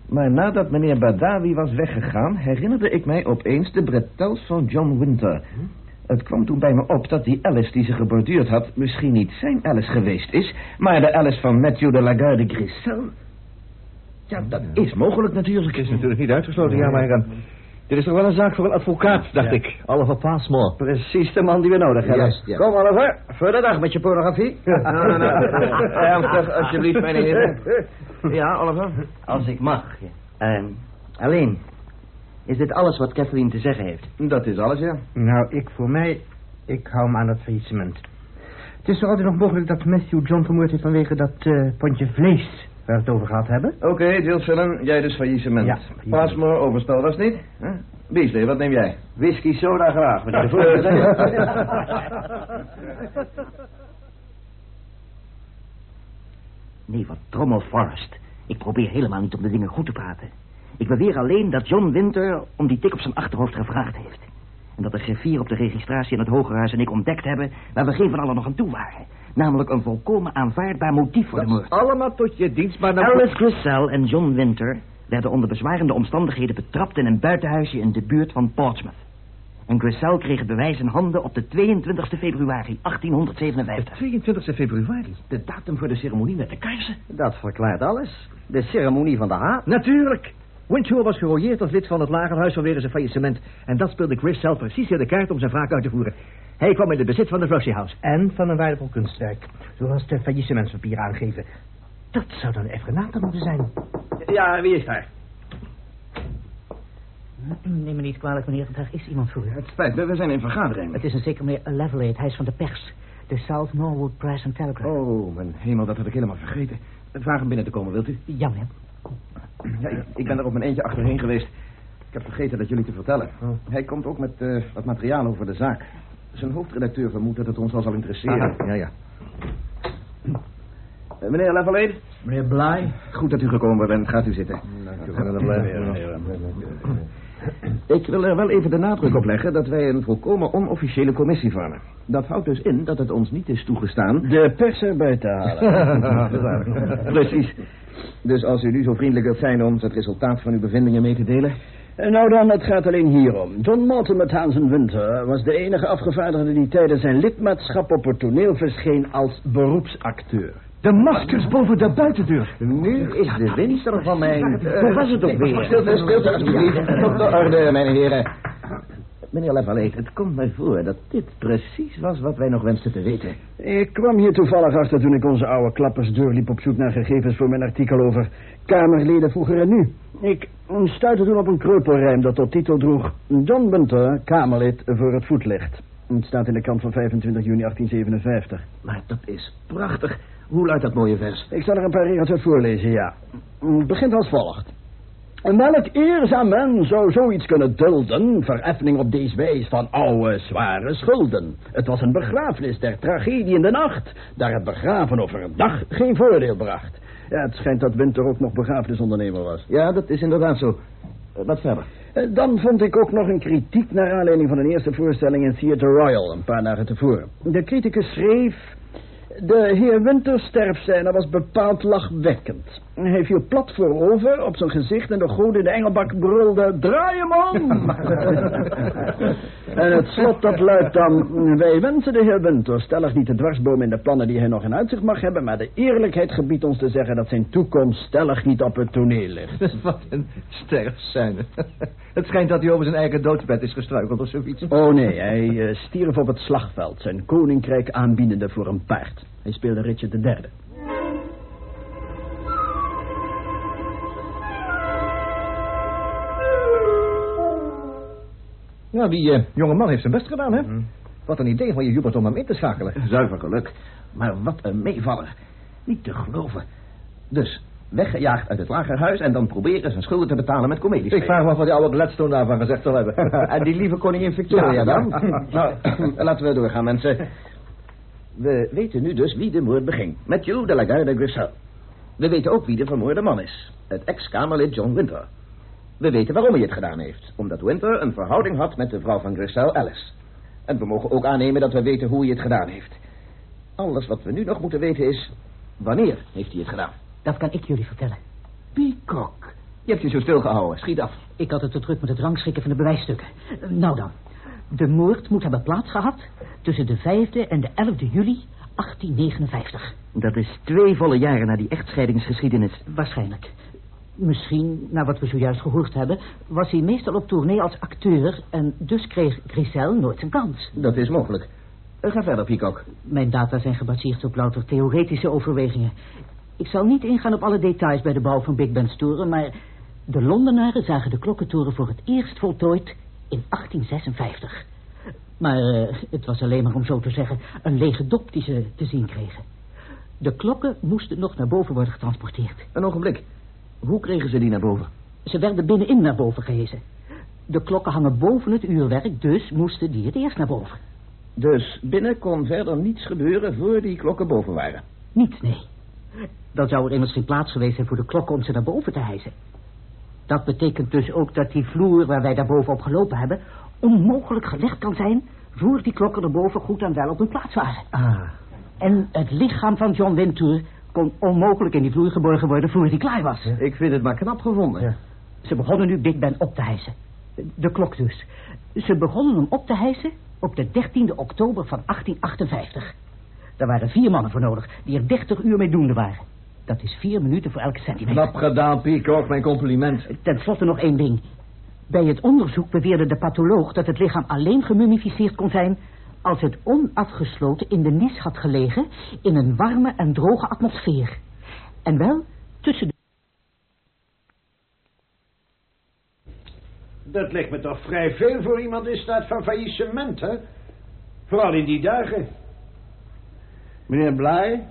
H: Maar nadat meneer Badawi was weggegaan, herinnerde ik mij opeens de bretels van John Winter. Het kwam toen bij me op dat die Alice die ze geborduurd had... misschien niet zijn Alice geweest is... maar de Alice van Matthew de Lagarde Grisel. Ja, dat is mogelijk natuurlijk.
L: Is natuurlijk niet uitgesloten, ja, maar... dit is toch wel een zaak voor een advocaat, dacht ik. Oliver Passmore.
Q: Precies de man die we nodig hebben.
L: Juist, ja.
Q: Kom, Oliver. Voor de dag met je pornografie.
H: Nou, nou, nou. Ernstig, alsjeblieft, mijn heren. Ja, Oliver?
M: Als ik mag. Ehm, alleen, is dit alles wat Kathleen te zeggen heeft?
H: Dat is alles, ja.
P: Nou, ik voor mij, ik hou me aan dat faillissement. Het is toch altijd nog mogelijk dat Matthew John vermoord heeft vanwege dat eh pondje vlees waar we het over gehad hebben?
H: Oké, Jill Fillon, jij dus faillissement.
P: Ja,
H: Passmore, overspel was niet. Huh? Beasley, wat neem jij?
Q: Whisky soda graag, meneer de voorzitter.
M: Nee, wat trommel Forrest. Ik probeer helemaal niet om de dingen goed te praten. Ik beweer alleen dat John Winter om die tik op zijn achterhoofd gevraagd heeft. En dat de griffier op de registratie in het Hogerhuis en ik ontdekt hebben... waar we geen van allen nog aan toe waren. Namelijk een volkomen aanvaardbaar motief voor de moord.
L: Allemaal tot je dienst, maar dan...
M: Alice Grisel en John Winter werden onder bezwarende omstandigheden betrapt in een buitenhuisje in de buurt van Portsmouth. En Grisel kreeg het bewijs in handen op de 22 februari 1857.
L: 22 februari?
M: De datum voor de ceremonie met de kaarsen.
T: Dat verklaart alles. De ceremonie van de haat.
L: Natuurlijk. Wintour was gerooieerd als lid van het lagerhuis vanwege zijn faillissement. En dat speelde Chris zelf precies in de kaart om zijn wraak uit te voeren. Hij kwam in de bezit van de Russia House.
P: En van een waardevol kunstwerk. Zoals de faillissementspapieren aangeven. Dat zou dan even Renata moeten zijn.
L: Ja, wie is daar?
O: Neem me niet kwalijk, meneer. Daar is iemand voor u.
H: Het spijt me, we zijn in vergadering.
O: Het is een zeker meneer Levelade. Hij is van de pers. De South Norwood Press and Telegraph.
H: Oh, mijn hemel, dat had ik helemaal vergeten. Vraag hem binnen te komen, wilt u?
O: Ja, meneer.
H: Ja, ik, ik ben er op mijn eentje achterheen geweest. Ik heb vergeten dat jullie te vertellen. Hij komt ook met eh, wat materiaal over de zaak. Zijn hoofdredacteur vermoedt dat het ons wel zal interesseren.
L: Aha, ja, ja.
H: Eh, meneer Lavalade?
T: Meneer Bly?
H: Goed dat u gekomen bent. Gaat u zitten. Ik wil er wel even de nadruk op leggen dat wij een volkomen onofficiële commissie vormen. Dat houdt dus in dat het ons niet is toegestaan...
T: De pers erbij te halen.
H: Precies. Dus als u nu zo vriendelijk wilt zijn ons het resultaat van uw bevindingen mee te delen...
T: Nou dan, het gaat alleen hierom. John Mortimer Townsend Winter was de enige afgevaardigde die tijdens zijn lidmaatschap op het toneel verscheen als beroepsacteur.
L: De maskers boven de buitendeur.
T: Nu is de winst er van mijn... Hoe was het ook weer?
H: Stilte, stilte, alsjeblieft. Tot de orde, mijn heren. Meneer Lavallee, het komt mij voor dat dit precies was wat wij nog wensten te weten.
T: Ik kwam hier toevallig achter toen ik onze oude klappers doorliep op zoek naar gegevens voor mijn artikel over Kamerleden vroeger en nu. Ik stuitte toen op een kreupelrijm dat tot titel droeg John Bunter, Kamerlid voor het voetlicht. Het staat in de krant van 25 juni 1857.
H: Maar dat is prachtig. Hoe luidt dat mooie vers?
T: Ik zal er een paar regels uit voorlezen, ja. Het begint als volgt. En welk eerzaam mens zou zoiets kunnen dulden, vereffening op deze wijs van oude, zware schulden. Het was een begrafenis der tragedie in de nacht, daar het begraven overdag geen voordeel bracht. Ja, het schijnt dat Winter ook nog begrafenisondernemer was.
H: Ja, dat is inderdaad zo. Eh, Wat verder?
T: Eh, Dan vond ik ook nog een kritiek naar aanleiding van een eerste voorstelling in Theatre Royal, een paar dagen tevoren. De criticus schreef... De heer Winter sterfscène was bepaald lachwekkend. Hij viel plat voorover op zijn gezicht en de goede in de engelbak brulde... Draai hem om! en het slot dat luidt dan... Wij wensen de heer Winter stellig niet te dwarsbomen in de plannen die hij nog in uitzicht mag hebben... maar de eerlijkheid gebiedt ons te zeggen dat zijn toekomst stellig niet op het toneel ligt.
L: Wat een sterfscène. Het schijnt dat hij over zijn eigen doodsbed is gestruikeld of zoiets.
T: Oh nee, hij eh, stierf op het slagveld, zijn koninkrijk aanbiedende voor een paard. Hij speelde Richard III.
L: Nou, die eh, jonge man heeft zijn best gedaan, hè? Wat een idee van je Hubert om hem in te schakelen.
H: Zuiver geluk. Maar wat een meevaller. Niet te geloven. Dus, weggejaagd uit het lagerhuis... en dan proberen zijn schulden te betalen met comedies.
L: Ik vraag me af wat die oude Gladstone daarvan gezegd zal hebben.
H: en die lieve koningin Victoria dan? nou, laten we doorgaan, mensen. We weten nu dus wie de moord beging. Matthew de la Garde Grisel. We weten ook wie de vermoorde man is. Het ex-Kamerlid John Winter. We weten waarom hij het gedaan heeft. Omdat Winter een verhouding had met de vrouw van Grisel, Alice. En we mogen ook aannemen dat we weten hoe hij het gedaan heeft. Alles wat we nu nog moeten weten is... wanneer heeft hij het gedaan?
O: Dat kan ik jullie vertellen.
H: Peacock. Je hebt je zo stilgehouden. Schiet af.
O: Ik had het te druk met het rangschikken van de bewijsstukken. Nou dan. De moord moet hebben plaatsgehad tussen de 5e en de 11e juli 1859.
M: Dat is twee volle jaren na die echtscheidingsgeschiedenis.
O: Waarschijnlijk. Misschien, na wat we zojuist gehoord hebben... was hij meestal op tournee als acteur... en dus kreeg Grisel nooit zijn kans.
H: Dat is mogelijk. Ga verder, Peacock.
O: Mijn data zijn gebaseerd op louter theoretische overwegingen. Ik zal niet ingaan op alle details bij de bouw van Big Ben's toren... maar de Londenaren zagen de klokkentoren voor het eerst voltooid in 1856. Maar eh, het was alleen maar om zo te zeggen een lege dop die ze te zien kregen. De klokken moesten nog naar boven worden getransporteerd.
H: Een ogenblik. Hoe kregen ze die naar boven?
O: Ze werden binnenin naar boven gehezen. De klokken hangen boven het uurwerk, dus moesten die het eerst naar boven.
H: Dus binnen kon verder niets gebeuren voor die klokken boven waren.
O: Niets, nee. Dan zou er immers geen plaats geweest zijn voor de klokken om ze naar boven te hijsen. Dat betekent dus ook dat die vloer waar wij daarboven op gelopen hebben... onmogelijk gelegd kan zijn... voor die klokken erboven goed en wel op hun plaats waren.
L: Ah.
O: En het lichaam van John Wintour kon onmogelijk in die vloer geborgen worden voor hij klaar was.
I: Ik vind het maar knap gevonden.
O: Ze begonnen nu Big Ben op te hijsen. De klok dus. Ze begonnen hem op te hijsen op de 13e oktober van 1858. Daar waren vier mannen voor nodig die er 30 uur mee doende waren. Dat is vier minuten voor elke centimeter.
I: Knap gedaan, Peacock. Mijn compliment.
O: Ten slotte nog één ding. Bij het onderzoek beweerde de patholoog dat het lichaam alleen gemummificeerd kon zijn... als het onafgesloten in de nis had gelegen in een warme en droge atmosfeer. En wel tussen de...
B: Dat lijkt me toch vrij veel voor iemand in staat van faillissement, hè? Vooral in die dagen.
H: Meneer Bly,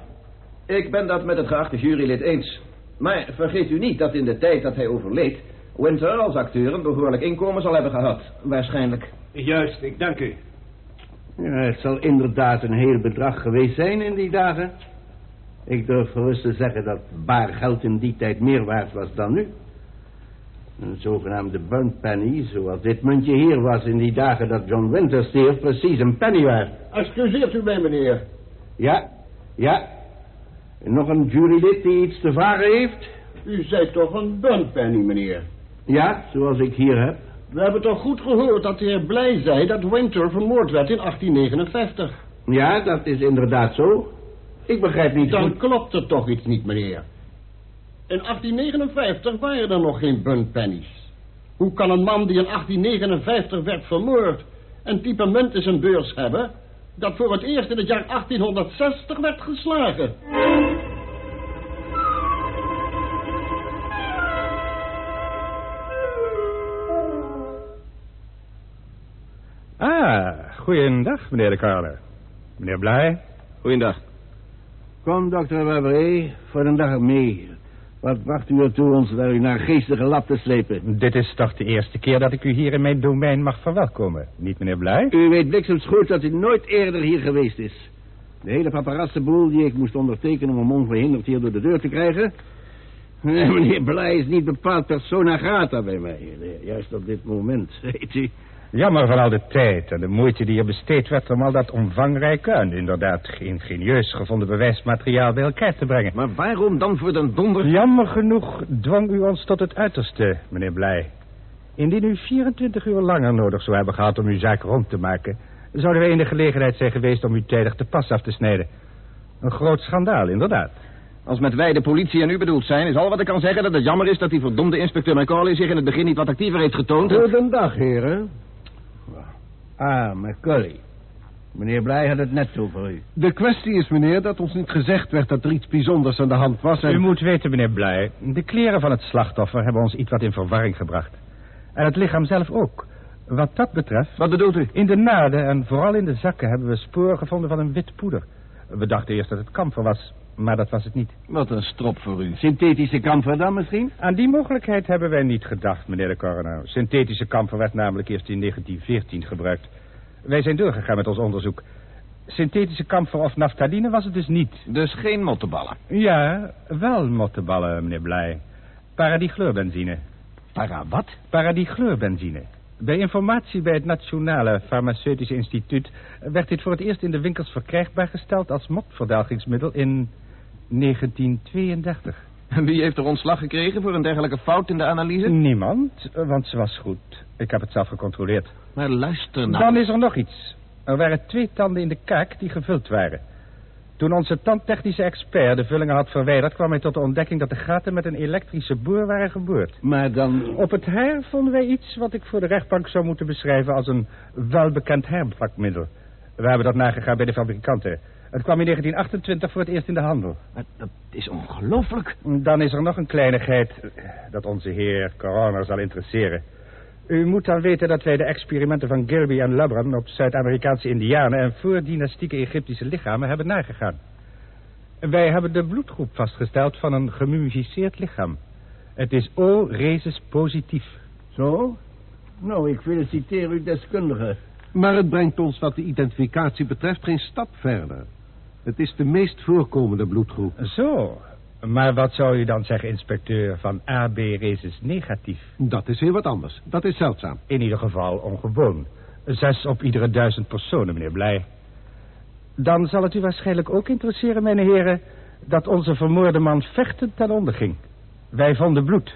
H: ik ben dat met het geachte jurylid eens. Maar vergeet u niet dat in de tijd dat hij overleed... Winter als acteur een behoorlijk inkomen zal hebben gehad. Waarschijnlijk.
B: Juist, ik dank u.
C: Ja, het zal inderdaad een heel bedrag geweest zijn in die dagen. Ik durf gerust te zeggen dat baar geld in die tijd meer waard was dan nu. Een zogenaamde burnt penny, zoals dit muntje hier was in die dagen dat John Winter stierf, precies een penny waard.
U: Excuseert u mij, meneer.
C: Ja, ja. Nog een jurylid die iets te vragen heeft?
U: U zei toch een burnt penny, meneer?
C: Ja, zoals ik hier heb.
U: We hebben toch goed gehoord dat de heer Blij zei dat Winter vermoord werd in 1859.
C: Ja, dat is inderdaad zo. Ik begrijp niet
U: Dan
C: goed...
U: klopt er toch iets niet, meneer. In 1859 waren er nog geen burnt pennies. Hoe kan een man die in 1859 werd vermoord... een type munt in zijn beurs hebben... dat voor het eerst in het jaar 1860 werd geslagen?
D: Ah, goeiedag, meneer de Carle. Meneer Blij.
H: Goeiedag.
C: Kom, dokter Webré, voor een dag mee. Wat wacht u ertoe ons naar uw naargeestige lap te slepen?
D: Dit is toch de eerste keer dat ik u hier in mijn domein mag verwelkomen. Niet meneer Blij?
C: U weet bliksemsgoed dat u nooit eerder hier geweest is. De hele paparazzenboel die ik moest ondertekenen om hem onverhinderd hier door de deur te krijgen... Nee, meneer Blij is niet bepaald persona grata bij mij. Juist op dit moment, weet u.
D: Jammer van al de tijd en de moeite die er besteed werd om al dat omvangrijke en inderdaad ingenieus gevonden bewijsmateriaal bij elkaar te brengen.
H: Maar waarom dan voor den donder...
D: Jammer genoeg dwong u ons tot het uiterste, meneer Blij. Indien u 24 uur langer nodig zou hebben gehad om uw zaak rond te maken... zouden wij in de gelegenheid zijn geweest om u tijdig te pas af te snijden. Een groot schandaal, inderdaad.
H: Als met wij de politie en u bedoeld zijn... is al wat ik kan zeggen dat het jammer is dat die verdomde inspecteur McCauley... zich in het begin niet wat actiever heeft getoond. en-
C: Goedendag, heren. Ah, McCully. Meneer Blij had het net over u.
E: De kwestie is, meneer, dat ons niet gezegd werd dat er iets bijzonders aan de hand was en...
D: U moet weten, meneer Blij, de kleren van het slachtoffer hebben ons iets wat in verwarring gebracht. En het lichaam zelf ook. Wat dat betreft...
H: Wat bedoelt u?
D: In de naden en vooral in de zakken hebben we sporen gevonden van een wit poeder. We dachten eerst dat het kamfer was, maar dat was het niet.
C: Wat een strop voor u. Synthetische kamfer dan misschien?
D: Aan die mogelijkheid hebben wij niet gedacht, meneer de coroner. Synthetische kamfer werd namelijk eerst in 1914 gebruikt. Wij zijn doorgegaan met ons onderzoek. Synthetische kamfer of naftaline was het dus niet.
H: Dus geen mottenballen.
D: Ja, wel mottenballen, meneer Blij. Paradichleurbenzine.
H: Para wat?
D: Paradichleurbenzine. Bij informatie bij het Nationale Farmaceutisch Instituut... werd dit voor het eerst in de winkels verkrijgbaar gesteld... als motverdelgingsmiddel in 1932.
H: En wie heeft er ontslag gekregen voor een dergelijke fout in de analyse?
D: Niemand, want ze was goed. Ik heb het zelf gecontroleerd.
H: Maar luister nou...
D: Dan is er nog iets. Er waren twee tanden in de kaak die gevuld waren. Toen onze tandtechnische expert de vullingen had verwijderd... kwam hij tot de ontdekking dat de gaten met een elektrische boor waren geboord.
C: Maar dan...
D: Op het haar vonden wij iets wat ik voor de rechtbank zou moeten beschrijven... als een welbekend haarplakmiddel. We hebben dat nagegaan bij de fabrikanten. Het kwam in 1928 voor het eerst in de handel.
H: Maar dat is ongelooflijk.
D: Dan is er nog een kleinigheid dat onze heer coroner zal interesseren. U moet dan weten dat wij de experimenten van Gilby en Labran op Zuid-Amerikaanse indianen en voordynastieke Egyptische lichamen hebben nagegaan. Wij hebben de bloedgroep vastgesteld van een gemummificeerd lichaam. Het is O rhesus positief.
C: Zo? Nou, ik feliciteer u deskundige.
E: Maar het brengt ons wat de identificatie betreft geen stap verder. Het is de meest voorkomende bloedgroep.
D: Zo. Maar wat zou u dan zeggen, inspecteur, van AB rhesus negatief?
E: Dat is heel wat anders. Dat is zeldzaam.
D: In ieder geval ongewoon. Zes op iedere duizend personen, meneer Blij. Dan zal het u waarschijnlijk ook interesseren, mijn heren... dat onze vermoorde man vechtend ten onder ging. Wij vonden bloed.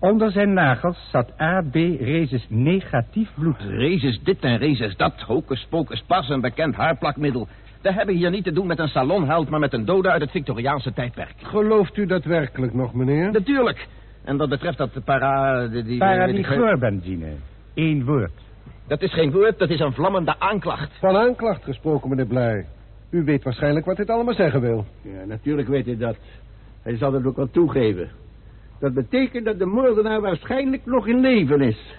D: Onder zijn nagels zat AB Rezes negatief bloed.
H: Rezes dit en Rezes dat, hocus pocus pas, een bekend haarplakmiddel. We hebben hier niet te doen met een salonheld, maar met een dode uit het Victoriaanse tijdperk.
V: Gelooft u dat werkelijk nog, meneer?
H: Natuurlijk. En wat betreft dat para... Die, die,
D: Paradichlorbenzine. Eén woord.
H: Dat is geen woord, dat is een vlammende aanklacht.
V: Van aanklacht gesproken, meneer Blij. U weet waarschijnlijk wat dit allemaal zeggen wil.
C: Ja, natuurlijk weet hij dat. Hij zal het ook wel toegeven. Dat betekent dat de moordenaar waarschijnlijk nog in leven is.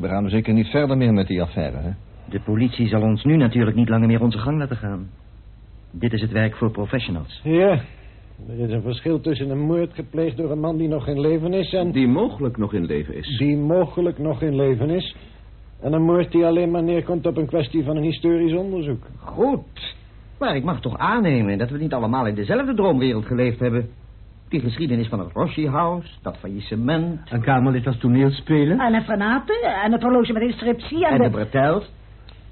L: We gaan dus zeker niet verder meer met die affaire, hè?
Q: De politie zal ons nu natuurlijk niet langer meer onze gang laten gaan. Dit is het werk voor professionals.
E: Ja, er is een verschil tussen een moord gepleegd door een man die nog in leven is en...
H: Die mogelijk nog in leven is.
E: Die mogelijk nog in leven is. En een moord die alleen maar neerkomt op een kwestie van een historisch onderzoek.
Q: Goed. Maar ik mag toch aannemen dat we niet allemaal in dezelfde droomwereld geleefd hebben. Die geschiedenis van het Rossi House, dat faillissement.
P: Een kamerlid als toneelspeler.
N: En een fanaten en het horloge met inscriptie en,
Q: En de bretels.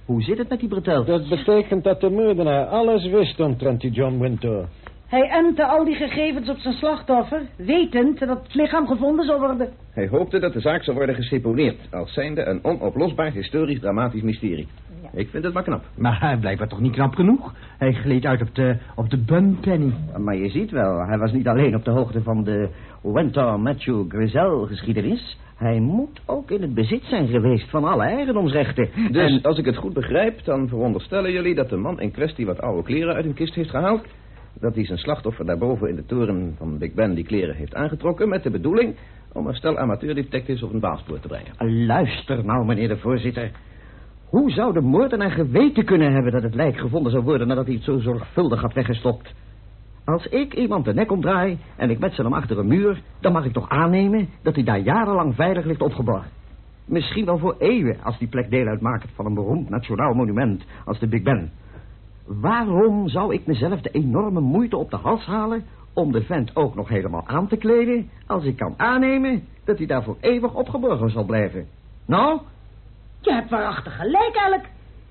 Q: Hoe zit het met die bretels?
E: Dat betekent dat de moordenaar alles wist omtrent die John Winter.
N: Hij entte al die gegevens op zijn slachtoffer, wetend dat het lichaam gevonden zou worden.
H: Hij hoopte dat de zaak zou worden geseponeerd... als zijnde een onoplosbaar historisch-dramatisch mysterie. Ik vind het maar knap.
P: Maar hij blijkbaar toch niet knap genoeg. Hij gleed uit op de, op de bunpenny.
Q: Maar je ziet wel, hij was niet alleen op de hoogte van de Winter Matthew Grisel geschiedenis. Hij moet ook in het bezit zijn geweest van alle eigendomsrechten.
H: Dus
Q: En-
H: als ik het goed begrijp, dan veronderstellen jullie dat de man in kwestie wat oude kleren uit een kist heeft gehaald. Dat hij zijn slachtoffer daarboven in de toren van Big Ben die kleren heeft aangetrokken met de bedoeling om een stel amateurdetectives op een baalspoor te brengen.
Q: Luister nou, meneer de voorzitter. Hoe zou de moordenaar geweten kunnen hebben dat het lijk gevonden zou worden nadat hij het zo zorgvuldig had weggestopt? Als ik iemand de nek omdraai en ik metsel hem achter een muur, dan mag ik toch aannemen dat hij daar jarenlang veilig ligt opgeborgen. Misschien wel voor eeuwen als die plek deel uitmaakt van een beroemd nationaal monument als de Big Ben. Waarom zou ik mezelf de enorme moeite op de hals halen om de vent ook nog helemaal aan te kleden als ik kan aannemen dat hij daar voor eeuwig opgeborgen zal blijven? Nou,
N: Je hebt waarachtig gelijk, Elk.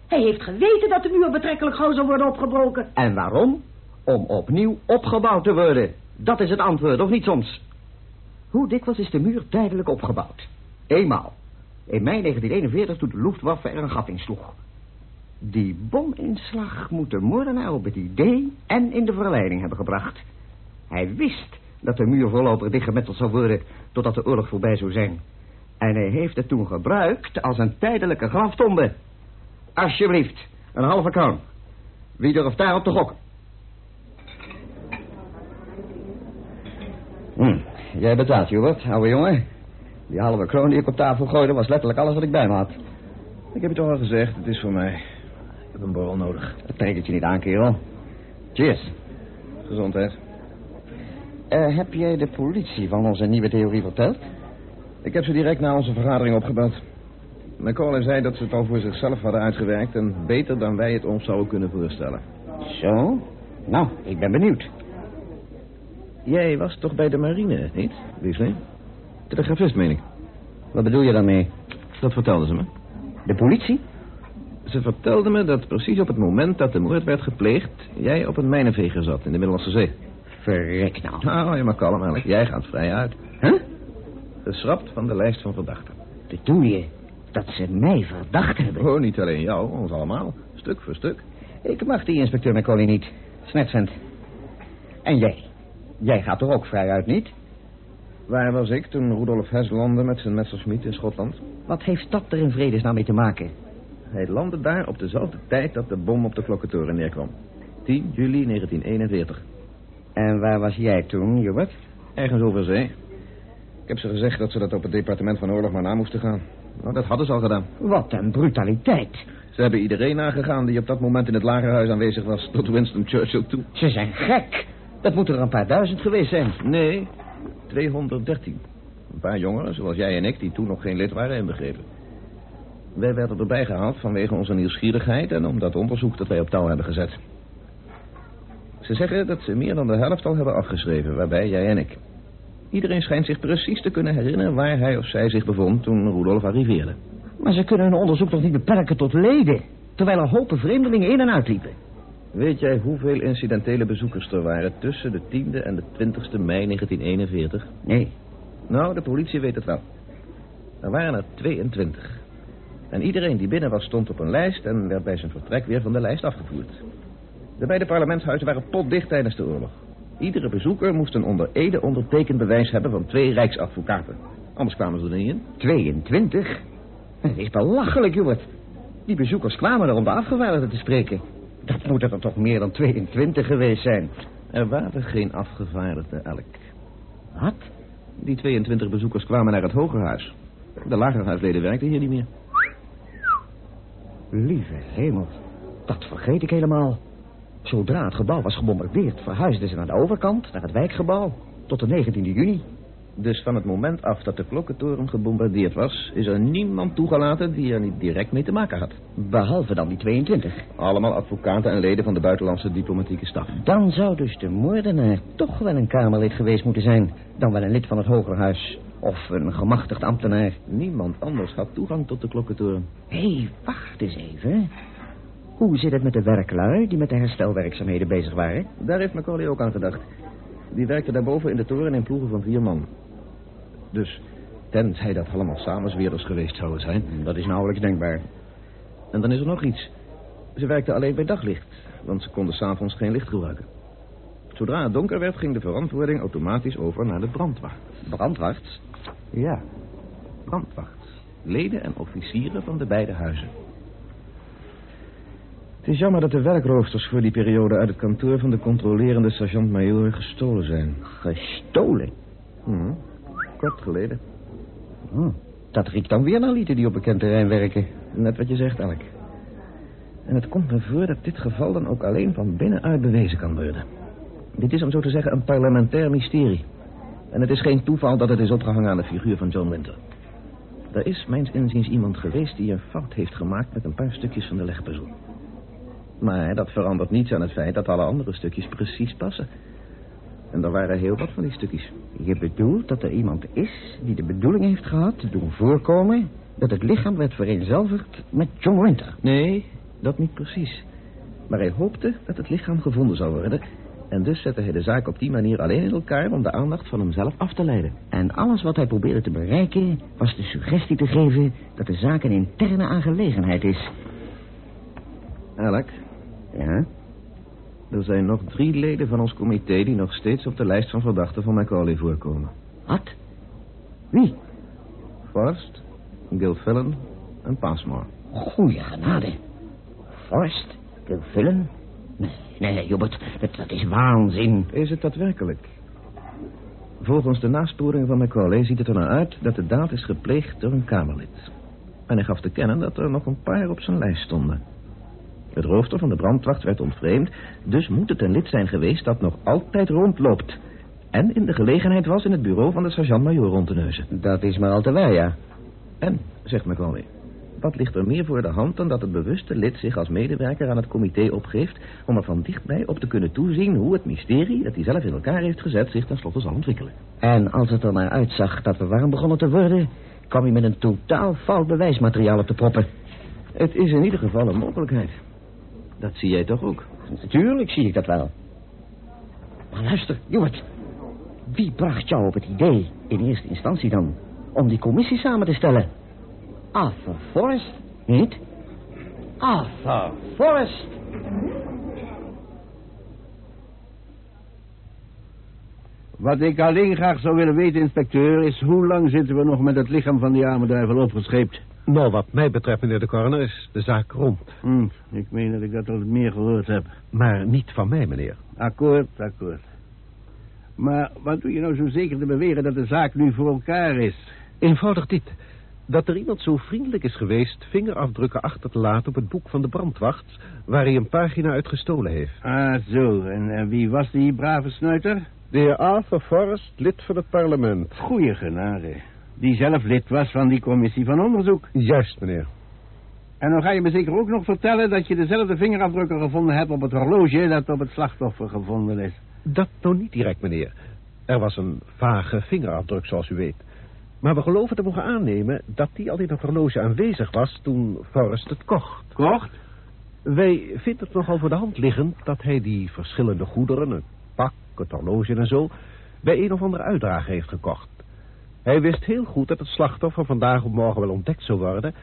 N: Hij heeft geweten dat de muur betrekkelijk gauw zou worden opgebroken.
Q: En waarom? Om opnieuw opgebouwd te worden. Dat is het antwoord, of niet soms? Hoe dikwijls is de muur tijdelijk opgebouwd? Eenmaal. In mei 1941 toen de Luftwaffe er een gat in sloeg. Die bominslag moet de moordenaar op het idee en in de verleiding hebben gebracht. Hij wist dat de muur voorlopig dichtgemetseld zou worden totdat de oorlog voorbij zou zijn. En hij heeft het toen gebruikt als een tijdelijke graftombe. Alsjeblieft, een halve kroon. Wie durft daarop te gokken? Hm, jij betaalt, Hubert, ouwe jongen. Die halve kroon die ik op tafel gooide was letterlijk alles wat ik bij me had.
H: Ik heb toch al gezegd, het is voor mij. Heb een borrel nodig.
Q: Dat trek het je niet aan, kerel. Cheers.
H: Gezondheid.
Q: Eh, heb jij de politie van onze nieuwe theorie verteld?
H: Ik heb ze direct na onze vergadering opgebeld. McCauley zei dat ze het al voor zichzelf hadden uitgewerkt... en beter dan wij het ons zouden kunnen voorstellen.
Q: Zo? Nou, ik ben benieuwd.
H: Jij was toch bij de marine, niet, Beasley? Telegrafist, meen ik.
Q: Wat bedoel je daarmee?
H: Dat vertelden ze me.
Q: De politie?
H: Ze vertelde me dat precies op het moment dat de moord werd gepleegd... jij op een mijnenveger zat in de Middellandse Zee.
Q: Verrek nou.
H: Nou, je mag kalm, Alec. Jij gaat vrij uit.
Q: Huh?
H: Geschrapt van de lijst van verdachten.
Q: Bedoel je dat ze mij verdacht hebben?
H: Oh, niet alleen jou, ons allemaal. Stuk voor stuk.
Q: Ik mag die inspecteur McCauley niet. Snetsend. En jij? Jij gaat toch ook vrij uit, niet?
H: Waar was ik toen Rudolf Hess landde met zijn Messerschmitt in Schotland?
Q: Wat heeft dat er in vredesnaam mee te maken?
H: Hij landde daar op dezelfde tijd dat de bom op de klokkentoren neerkwam. 10 juli 1941.
Q: En waar was jij toen, Hubert?
H: Ergens over zee. Ik heb ze gezegd dat ze dat op het departement van oorlog maar na moesten gaan. Nou, dat hadden ze al gedaan.
Q: Wat een brutaliteit.
H: Ze hebben iedereen nagegaan die op dat moment in het lagerhuis aanwezig was, tot Winston Churchill toe.
Q: Ze zijn gek. Dat moeten er een paar duizend geweest zijn.
H: Nee, 213. Een paar jongeren, zoals jij en ik, die toen nog geen lid waren inbegrepen. Wij werden erbij gehaald vanwege onze nieuwsgierigheid en om dat onderzoek dat wij op touw hebben gezet. Ze zeggen dat ze meer dan de helft al hebben afgeschreven, waarbij jij en ik. Iedereen schijnt zich precies te kunnen herinneren waar hij of zij zich bevond toen Rudolf arriveerde.
Q: Maar ze kunnen hun onderzoek toch niet beperken tot leden, terwijl er hopen vreemdelingen in en uitliepen.
H: Weet jij hoeveel incidentele bezoekers er waren tussen de 10e en de 20e mei 1941?
Q: Nee.
H: Nou, de politie weet het wel. Er waren er 22. En iedereen die binnen was stond op een lijst en werd bij zijn vertrek weer van de lijst afgevoerd. De beide parlementshuizen waren potdicht tijdens de oorlog. Iedere bezoeker moest een onder ede ondertekend bewijs hebben van twee rijksadvocaten. Anders kwamen ze er niet in.
Q: 22? Dat is belachelijk, Hubert. Die bezoekers kwamen er om de afgevaardigden te spreken. Dat moeten er toch meer dan 22 geweest zijn.
H: Er waren geen afgevaardigden elk.
Q: Wat?
H: Die 22 bezoekers kwamen naar het Hogerhuis. De lagerhuisleden werkten hier niet meer.
Q: Lieve hemel, dat vergeet ik helemaal. Zodra het gebouw was gebombardeerd, verhuisden ze naar de overkant, naar het wijkgebouw, tot de 19e juni.
H: Dus van het moment af dat de klokkentoren gebombardeerd was... is er niemand toegelaten die er niet direct mee te maken had.
Q: Behalve dan die 22.
H: Allemaal advocaten en leden van de buitenlandse diplomatieke staf.
Q: Dan zou dus de moordenaar toch wel een Kamerlid geweest moeten zijn... dan wel een lid van het Hogerhuis. Of een gemachtigd ambtenaar.
H: Niemand anders had toegang tot de klokkentoren.
Q: Hé, hey, wacht eens even. Hoe zit het met de werklui die met de herstelwerkzaamheden bezig waren?
H: Daar heeft Macaulay ook aan gedacht. Die werkte daarboven in de toren in ploegen van vier man. Dus, tenzij dat allemaal samenzweerders geweest zouden zijn...
Q: Dat is nauwelijks denkbaar.
H: En dan is er nog iets. Ze werkten alleen bij daglicht, want ze konden s'avonds geen licht gebruiken. Zodra het donker werd, ging de verantwoording automatisch over naar de brandwacht.
Q: Brandwacht?
H: Ja, brandwacht. Leden en officieren van de beide huizen. Het is jammer dat de werkroosters voor die periode uit het kantoor van de controlerende sergeant-majoor gestolen zijn.
Q: Gestolen?
H: Hm, kort geleden.
Q: Hm, dat riekt dan weer naar lieten die op bekend terrein werken.
H: Net wat je zegt, Alec. En het komt me voor dat dit geval dan ook alleen van binnenuit bewezen kan worden. Dit is om zo te zeggen een parlementair mysterie. En het is geen toeval dat het is opgehangen aan de figuur van John Winter. Er is mijns inziens iemand geweest die een fout heeft gemaakt met een paar stukjes van de legpuzzel. Maar dat verandert niets aan het feit dat alle andere stukjes precies passen. En er waren heel wat van die stukjes.
Q: Je bedoelt dat er iemand is die de bedoeling heeft gehad te doen voorkomen... dat het lichaam werd vereenzelvigd met John Winter?
H: Nee, dat niet precies. Maar hij hoopte dat het lichaam gevonden zou worden... en dus zette hij de zaak op die manier alleen in elkaar... om de aandacht van hemzelf af te leiden.
Q: En alles wat hij probeerde te bereiken... was de suggestie te geven dat de zaak een interne aangelegenheid is.
H: Alec?
Q: Ja?
H: Er zijn nog drie leden van ons comité... die nog steeds op de lijst van verdachten van Macaulay voorkomen.
Q: Wat? Wie?
H: Forrest, Gilfillan en Passmore.
Q: Goeie genade. Forrest, Gilfillan? Nee, nee, Hubert, dat, dat is waanzin.
H: Is het dat werkelijk? Volgens de nasporingen van Macaulay ziet het er naar uit... dat de daad is gepleegd door een Kamerlid. En hij gaf te kennen dat er nog een paar op zijn lijst stonden... Het rooster van de brandwacht werd ontvreemd, dus moet het een lid zijn geweest dat nog altijd rondloopt. En in de gelegenheid was in het bureau van de sergeant-majoor rond te neuzen.
Q: Dat is maar al te waar, ja.
H: En, zegt McCauley, wat ligt er meer voor de hand dan dat het bewuste lid zich als medewerker aan het comité opgeeft... om er van dichtbij op te kunnen toezien hoe het mysterie dat hij zelf in elkaar heeft gezet zich tenslotte zal ontwikkelen.
Q: En als het er naar uitzag dat we warm begonnen te worden... kwam hij met een totaal fout bewijsmateriaal op te proppen.
H: Het is in ieder geval een mogelijkheid. Dat zie jij toch ook?
Q: Natuurlijk zie ik dat wel. Maar luister, Jort. Wie bracht jou op het idee, in eerste instantie dan, om die commissie samen te stellen? Arthur Forrest, niet? Arthur Forrest.
C: Wat ik alleen graag zou willen weten, inspecteur, is hoe lang zitten we nog met het lichaam van die arme duivel opgescheept?
I: Nou, wat mij betreft, meneer de coroner, is de zaak rond.
C: Hm, ik meen dat ik dat al meer gehoord heb.
I: Maar niet van mij, meneer.
C: Akkoord, akkoord. Maar wat doe je nou zo zeker te beweren dat de zaak nu voor elkaar is?
I: Eenvoudig dit. Dat er iemand zo vriendelijk is geweest vingerafdrukken achter te laten op het boek van de brandwacht... waar hij een pagina uit gestolen heeft.
C: Ah, zo. En, en wie was die brave snuiter?
I: De heer Arthur Forrest, lid van het parlement.
C: Goeie genade. Die zelf lid was van die commissie van onderzoek.
I: Juist, meneer.
C: En dan ga je me zeker ook nog vertellen dat je dezelfde vingerafdrukken gevonden hebt op het horloge dat op het slachtoffer gevonden is.
W: Dat nou niet direct, meneer. Er was een vage vingerafdruk, zoals u weet. Maar we geloven te mogen aannemen dat die al in het horloge aanwezig was toen Forrest het kocht.
C: Kocht?
W: Wij vinden het nogal voor de hand liggend dat hij die verschillende goederen, het pak, het horloge en zo, bij een of andere uitdrager heeft gekocht. Hij wist heel goed dat het slachtoffer vandaag of morgen wel ontdekt zou worden...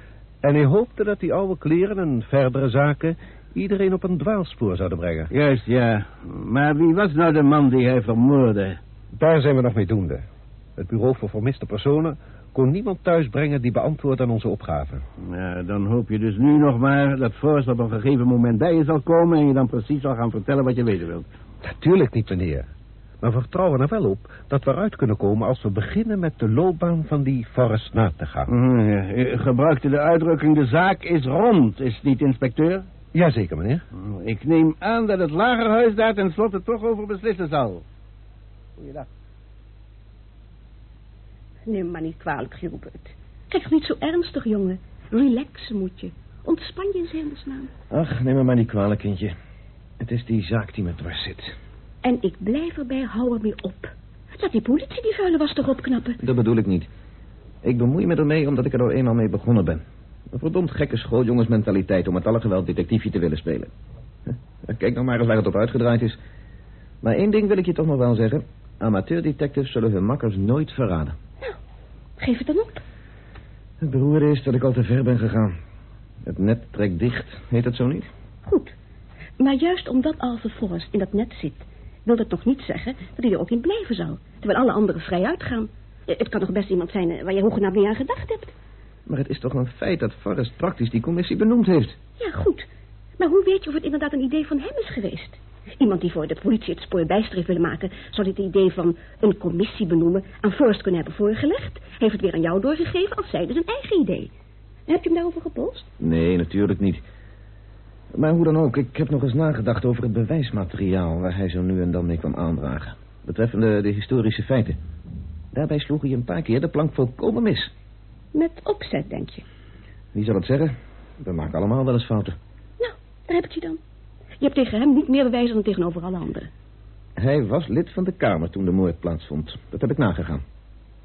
W: en hij hoopte dat die oude kleren en verdere zaken iedereen op een dwaalspoor zouden brengen.
C: Juist, ja. Maar wie was nou de man die hij vermoordde?
W: Daar zijn we nog mee doende. Het bureau voor vermiste personen kon niemand thuis brengen die beantwoordt aan onze opgave.
C: Ja, dan hoop je dus nu nog maar dat Forrest op een gegeven moment bij je zal komen... en je dan precies zal gaan vertellen wat je weten wilt.
W: Natuurlijk niet, meneer. Maar we vertrouwen er wel op dat we eruit kunnen komen... als we beginnen met de loopbaan van die Forrest na te gaan.
C: Mhm, ja. U gebruikte de uitdrukking de zaak is rond, is het niet, inspecteur?
W: Jazeker, meneer.
C: Ik neem aan dat het lagerhuis daar tenslotte toch over beslissen zal. Goeiedag.
G: Neem maar niet kwalijk, Gilbert. Kijk toch niet zo ernstig, jongen. Relaxen moet je. Ontspan je in hemelsnaam.
H: Ach, neem me maar niet kwalijk, kindje. Het is die zaak die me dwars zit.
G: En ik blijf erbij, hou ermee op. Laat die politie die vuile was toch opknappen.
H: Dat bedoel ik niet. Ik bemoei me ermee omdat ik er nou eenmaal mee begonnen ben. Een verdomd gekke schooljongensmentaliteit om met alle geweld detectiefje te willen spelen. Kijk nou maar eens waar het op uitgedraaid is. Maar één ding wil ik je toch nog wel zeggen. Amateurdetectives zullen hun makkers nooit verraden.
G: Geef het dan op.
H: Het beroerde is dat ik al te ver ben gegaan. Het net trekt dicht, heet het zo niet?
G: Goed. Maar juist omdat Arthur Forrest in dat net zit... wil dat nog niet zeggen dat hij er ook in blijven zou. Terwijl alle anderen vrij uitgaan. Eh, Het kan nog best iemand zijn eh, waar je hoegenaamd niet aan gedacht hebt.
H: Maar het is toch een feit dat Forrest praktisch die commissie benoemd heeft.
G: Ja, goed. Maar hoe weet je of het inderdaad een idee van hem is geweest? Iemand die voor de politie het spoor bijster heeft willen maken... zou dit idee van een commissie benoemen aan Forrest kunnen hebben voorgelegd. Hij heeft het weer aan jou doorgegeven als zijde zijn eigen idee. Heb je hem daarover gepolst?
H: Nee, natuurlijk niet. Maar hoe dan ook, ik heb nog eens nagedacht over het bewijsmateriaal... waar hij zo nu en dan mee kwam aandragen. Betreffende de historische feiten. Daarbij sloeg hij een paar keer de plank volkomen mis.
G: Met opzet, denk je.
H: Wie zal het zeggen? We maken allemaal wel eens fouten.
G: Daar heb ik je dan. Je hebt tegen hem niet meer bewijzen dan tegenover alle anderen.
H: Hij was lid van de Kamer toen de moord plaatsvond. Dat heb ik nagegaan.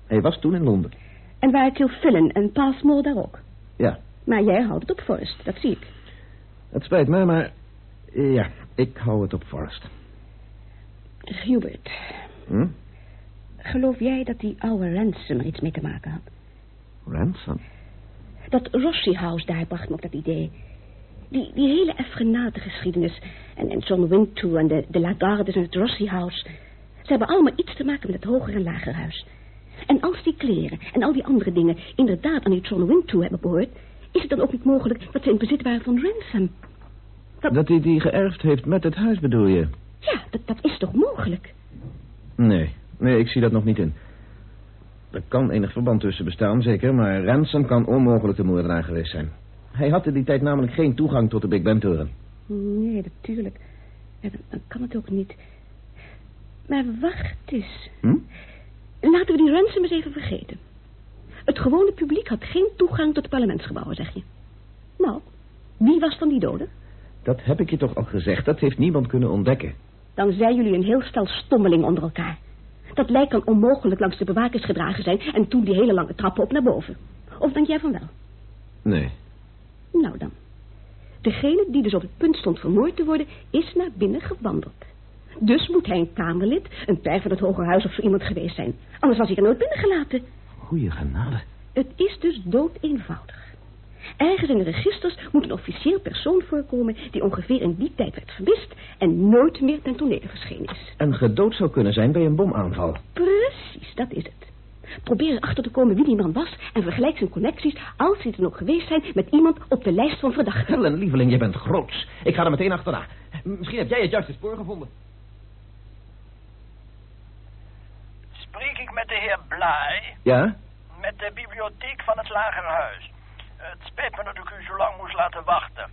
H: Hij was toen in Londen.
G: En waar Kilfillan en Passmore daar ook.
H: Ja,
G: Maar jij houdt het op Forrest, dat zie ik.
H: het spijt mij, maar... Ja, ik hou het op Forrest.
G: Hubert,
H: Hm?
G: geloof jij dat die oude Ransom er iets mee te maken had?
H: Ransom?
G: Dat Rossi House daar bracht me op dat idee. Die, die hele effenate geschiedenis. En, en John Wintour en de, de Lagardes en het Rossi House. Ze hebben allemaal iets te maken met het hoger en lager huis. En als die kleren en al die andere dingen inderdaad aan die John Wintour hebben behoord... is het dan ook niet mogelijk dat ze in bezit waren van Ransom?
H: Dat hij die geërfd heeft met het huis, bedoel je?
G: Ja, dat, dat is toch mogelijk?
H: Nee, nee, ik zie dat nog niet in. Er kan enig verband tussen bestaan, zeker, maar Ransom kan onmogelijk de moordenaar geweest zijn. Hij had in die tijd namelijk geen toegang tot de Big Ben-toren.
G: Nee, natuurlijk. Dan, dan kan het ook niet. Maar wacht eens.
H: Hm?
G: Laten we die ransom eens even vergeten. Het gewone publiek had geen toegang tot de parlementsgebouwen, zeg je. Nou, wie was dan die dode?
H: Dat heb ik je toch al gezegd, dat heeft niemand kunnen ontdekken.
G: Dan zijn jullie een heel stel stommeling onder elkaar. Dat lijk kan onmogelijk langs de bewakers gedragen zijn... en toen die hele lange trappen op naar boven. Of denk jij van wel?
H: Nee.
G: Nou dan. Degene die dus op het punt stond vermoord te worden... is naar binnen gewandeld. Dus moet hij een kamerlid, een per van het Hoge Huis of zo iemand geweest zijn. Anders was hij er nooit binnengelaten.
H: Goeie genade.
G: Het is dus dood eenvoudig. Ergens in de registers moet een officieel persoon voorkomen... die ongeveer in die tijd werd vermist... en nooit meer ten tonele verschenen is.
H: En gedood zou kunnen zijn bij een bomaanval.
G: Precies, dat is het. Probeer eens achter te komen wie die man was... en vergelijk zijn connecties, als die er nog geweest zijn... met iemand op de lijst van verdachten.
H: Helen, lieveling, je bent groots. Ik ga er meteen achterna. Misschien heb jij het juiste spoor gevonden.
X: Spreek ik met de heer Blaai?
H: Ja?
X: Met de bibliotheek van het Lagerhuis. Het spijt me dat ik u zo lang moest laten wachten.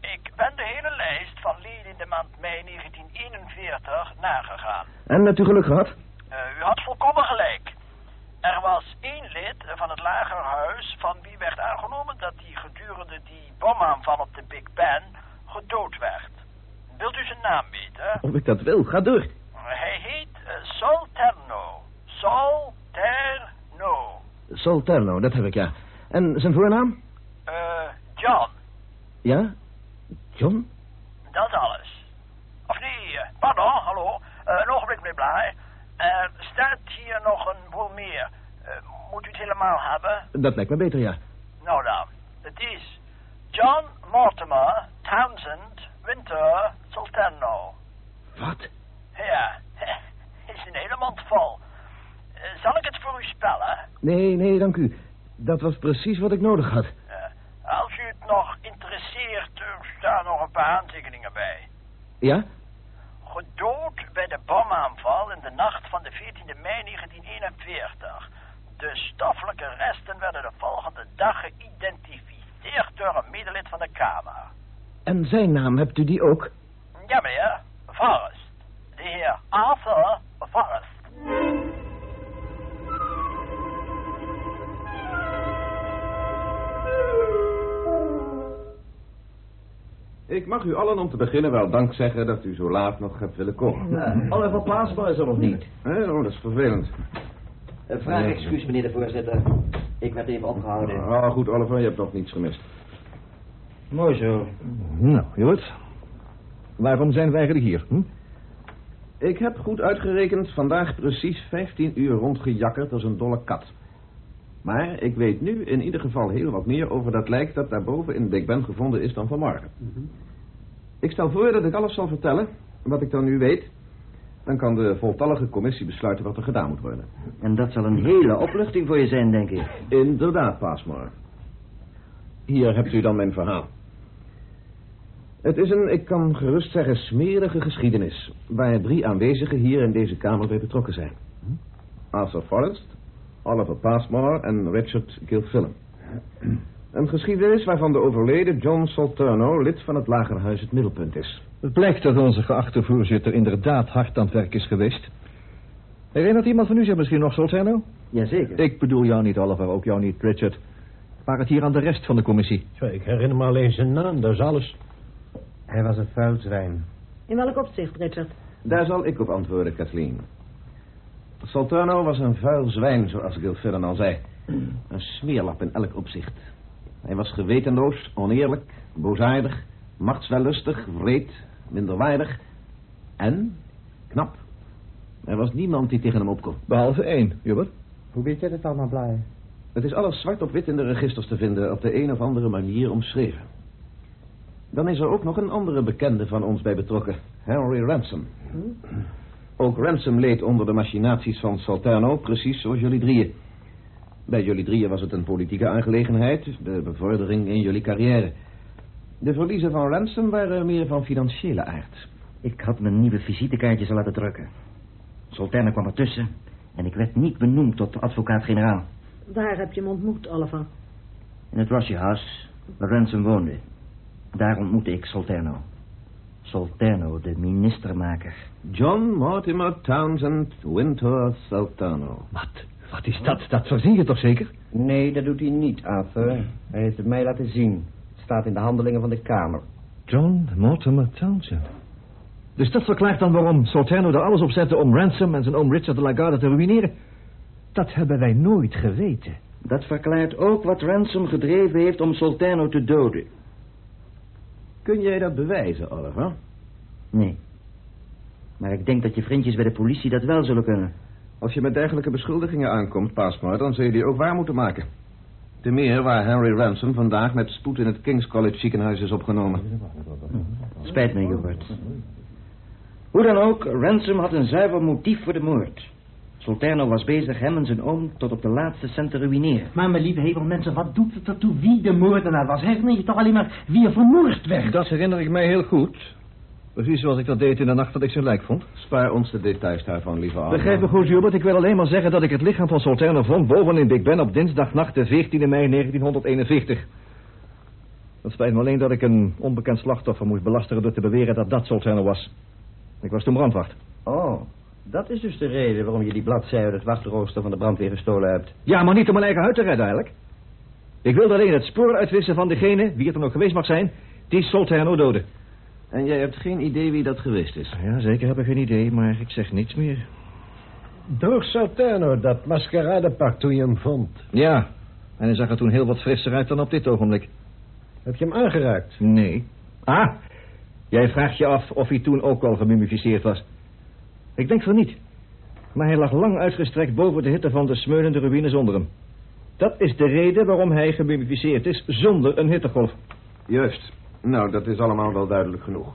X: Ik ben de hele lijst van leden in de maand mei 1941 nagegaan.
H: En hebt u geluk gehad?
X: Eh, u had volkomen gelijk. Er was één lid van het Lagerhuis van wie werd aangenomen dat hij gedurende die bomaanval op de Big Ben gedood werd. Wilt u zijn naam weten?
I: Of ik dat wil, ga door.
X: Hij heet uh, Solterno. Solterno.
I: Solterno, dat heb ik, ja. En zijn voornaam?
X: Eh, John.
I: Ja? John?
X: Dat is alles. Of nee, eh, pardon, hallo. Eh, een ogenblik, meneer Blaai. Er staat hier nog een boel meer. Eh, moet u het helemaal hebben?
I: Dat lijkt me beter, ja.
X: Nou dan, het is John Mortimer Townsend Winter Solterno.
I: Wat?
X: Ja, is een hele mond vol. Eh, zal ik het voor u spellen?
I: Nee, nee, dank u. Dat was precies wat ik nodig had.
X: Als u het nog interesseert, er staan nog een paar aantekeningen bij.
I: Ja?
X: Gedood bij de bomaanval in de nacht van de 14e mei 1941. De stoffelijke resten werden de volgende dag geïdentificeerd door een medelid van de Kamer.
I: En zijn naam, hebt u die ook?
X: Ja, meneer. Forrest. De heer Arthur Forrest.
H: Ik mag u allen om te beginnen wel dank zeggen dat u zo laat nog hebt willen komen.
M: Ja, Oliver Paasbaar is er nog niet.
H: Hé, oh, dat is vervelend.
M: Uh, vraag excuus, meneer de voorzitter. Ik werd even opgehouden.
H: Ah, goed, Oliver, je hebt nog niets gemist.
M: Mooi zo.
L: Nou, Jort. Waarom zijn wij eigenlijk hier? Hm?
H: Ik heb goed uitgerekend vandaag precies 15 uur rondgejakkerd als een dolle kat. Maar ik weet nu in ieder geval heel wat meer over dat lijk dat daarboven in Big Ben gevonden is dan vanmorgen. Ik stel voor dat ik alles zal vertellen, wat ik dan nu weet. Dan kan de voltallige commissie besluiten wat er gedaan moet worden.
M: En dat zal een hele opluchting voor je zijn, denk ik.
H: Inderdaad, Pasmore. Hier hebt u dan mijn verhaal. Het is een, ik kan gerust zeggen, smerige geschiedenis... waar drie aanwezigen hier in deze kamer bij betrokken zijn. Arthur Forrest, Oliver Passmore en Richard Gilfillan. Een geschiedenis waarvan de overleden John Salterno... lid van het Lagerhuis het middelpunt is.
L: Het blijkt dat onze geachte voorzitter inderdaad hard aan het werk is geweest. Herinnert iemand van u zich misschien nog, Solterno?
M: Jazeker.
L: Ik bedoel jou niet, Oliver, ook jou niet, Richard. Maar het hier aan de rest van de commissie.
B: Tja, ik herinner me alleen zijn naam, dat is alles.
P: Hij was een vuil zwijn.
N: In welk opzicht, Richard?
H: Daar zal ik op antwoorden, Kathleen. Salterno was een vuil zwijn, zoals Gilfillan al zei. Een smeerlap in elk opzicht. Hij was gewetenloos, oneerlijk, boosaardig, machtswellustig, wreed, minderwaardig en knap. Er was niemand die tegen hem opkwam.
L: Behalve één, Hubert.
P: Hoe weet jij dat allemaal, Blij?
H: Het is alles zwart op wit in de registers te vinden, op de een of andere manier omschreven. Dan is er ook nog een andere bekende van ons bij betrokken, Henry Ransom. Ook Ransom leed onder de machinaties van Salterno, precies zoals jullie drieën. Bij jullie drieën was het een politieke aangelegenheid, de bevordering in jullie carrière. De verliezen van Ransom waren meer van financiële aard.
M: Ik had mijn nieuwe visitekaartjes al laten drukken. Solterno kwam ertussen en ik werd niet benoemd tot advocaat-generaal.
N: Daar heb je hem ontmoet, Oliver.
M: In het Rossi House, waar Ransom woonde. Daar ontmoette ik Solterno. Solterno, de ministermaker.
H: John Mortimer Townsend Winter Salterno.
L: Wat? Wat is dat? Dat verzin je toch zeker?
Q: Nee, dat doet hij niet, Arthur. Hij heeft het mij laten zien. Het staat in de handelingen van de Kamer.
L: John Mortimer Townsend. Dus dat verklaart dan waarom Solterno er alles op zette om Ransom en zijn oom Richard de Lagarde te ruïneren. Dat hebben wij nooit geweten.
M: Dat verklaart ook wat Ransom gedreven heeft om Solterno te doden.
H: Kun jij dat bewijzen, Oliver?
M: Nee. Maar ik denk dat je vriendjes bij de politie dat wel zullen kunnen.
H: Als je met dergelijke beschuldigingen aankomt, Pasmore, dan zul je die ook waar moeten maken. Te meer waar Henry Ransom vandaag met spoed in het King's College ziekenhuis is opgenomen.
M: Spijt me, Hubert. Hoe dan ook, Ransom had een zuiver motief voor de moord. Solterno was bezig hem en zijn oom tot op de laatste cent te ruïneren.
P: Maar mijn lieve hemel, mensen, wat doet het ertoe wie de moordenaar was? Herinner je toch alleen maar wie er vermoord werd?
L: Dat herinner ik mij heel goed. Precies zoals ik dat deed in de nacht dat ik zijn lijk vond.
H: Spaar ons de details daarvan, lieve Oliver.
L: Begrijp me goed, Hubert. Ik wil alleen maar zeggen dat ik het lichaam van Solterno vond boven in Big Ben op dinsdagnacht de 14e mei 1941. Het spijt me alleen dat ik een onbekend slachtoffer moest belasteren door te beweren dat dat Solterno was. Ik was toen brandwacht.
Q: Oh, dat is dus de reden waarom je die bladzij uit het wachtrooster van de brandweer gestolen hebt.
L: Ja, maar niet om mijn eigen huid te redden eigenlijk. Ik wilde alleen het spoor uitwissen van degene, wie het er nog geweest mag zijn, die Solterno doodde.
H: En jij hebt geen idee wie dat geweest is?
L: Ja, zeker heb ik geen idee, maar ik zeg niets meer.
B: Droeg Salterno dat maskeradepak toen je hem vond?
L: Ja, en hij zag er toen heel wat frisser uit dan op dit ogenblik.
B: Heb je hem aangeraakt?
L: Nee. Ah, jij vraagt je af of hij toen ook al gemummificeerd was. Ik denk van niet. Maar hij lag lang uitgestrekt boven de hitte van de smeulende ruïnes onder hem. Dat is de reden waarom hij gemummificeerd is, zonder een hittegolf.
H: Juist. Nou, dat is allemaal wel duidelijk genoeg.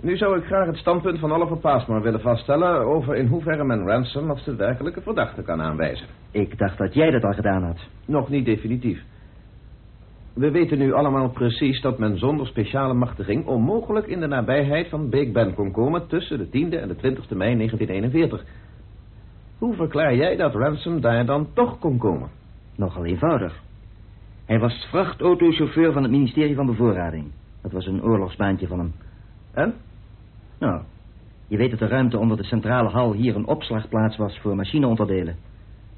H: Nu zou ik graag het standpunt van Oliver Pasmar willen vaststellen... over in hoeverre men Ransom als de werkelijke verdachte kan aanwijzen.
M: Ik dacht dat jij dat al gedaan had.
H: Nog niet definitief. We weten nu allemaal precies dat men zonder speciale machtiging... onmogelijk in de nabijheid van Big Ben kon komen... tussen de 10e en de 20e mei 1941. Hoe verklaar jij dat Ransom daar dan toch kon komen?
M: Nogal eenvoudig. Hij was vrachtautochauffeur van het ministerie van Bevoorrading. Dat was een oorlogsbaantje van hem.
H: En?
M: Nou, je weet dat de ruimte onder de centrale hal hier een opslagplaats was voor machineonderdelen.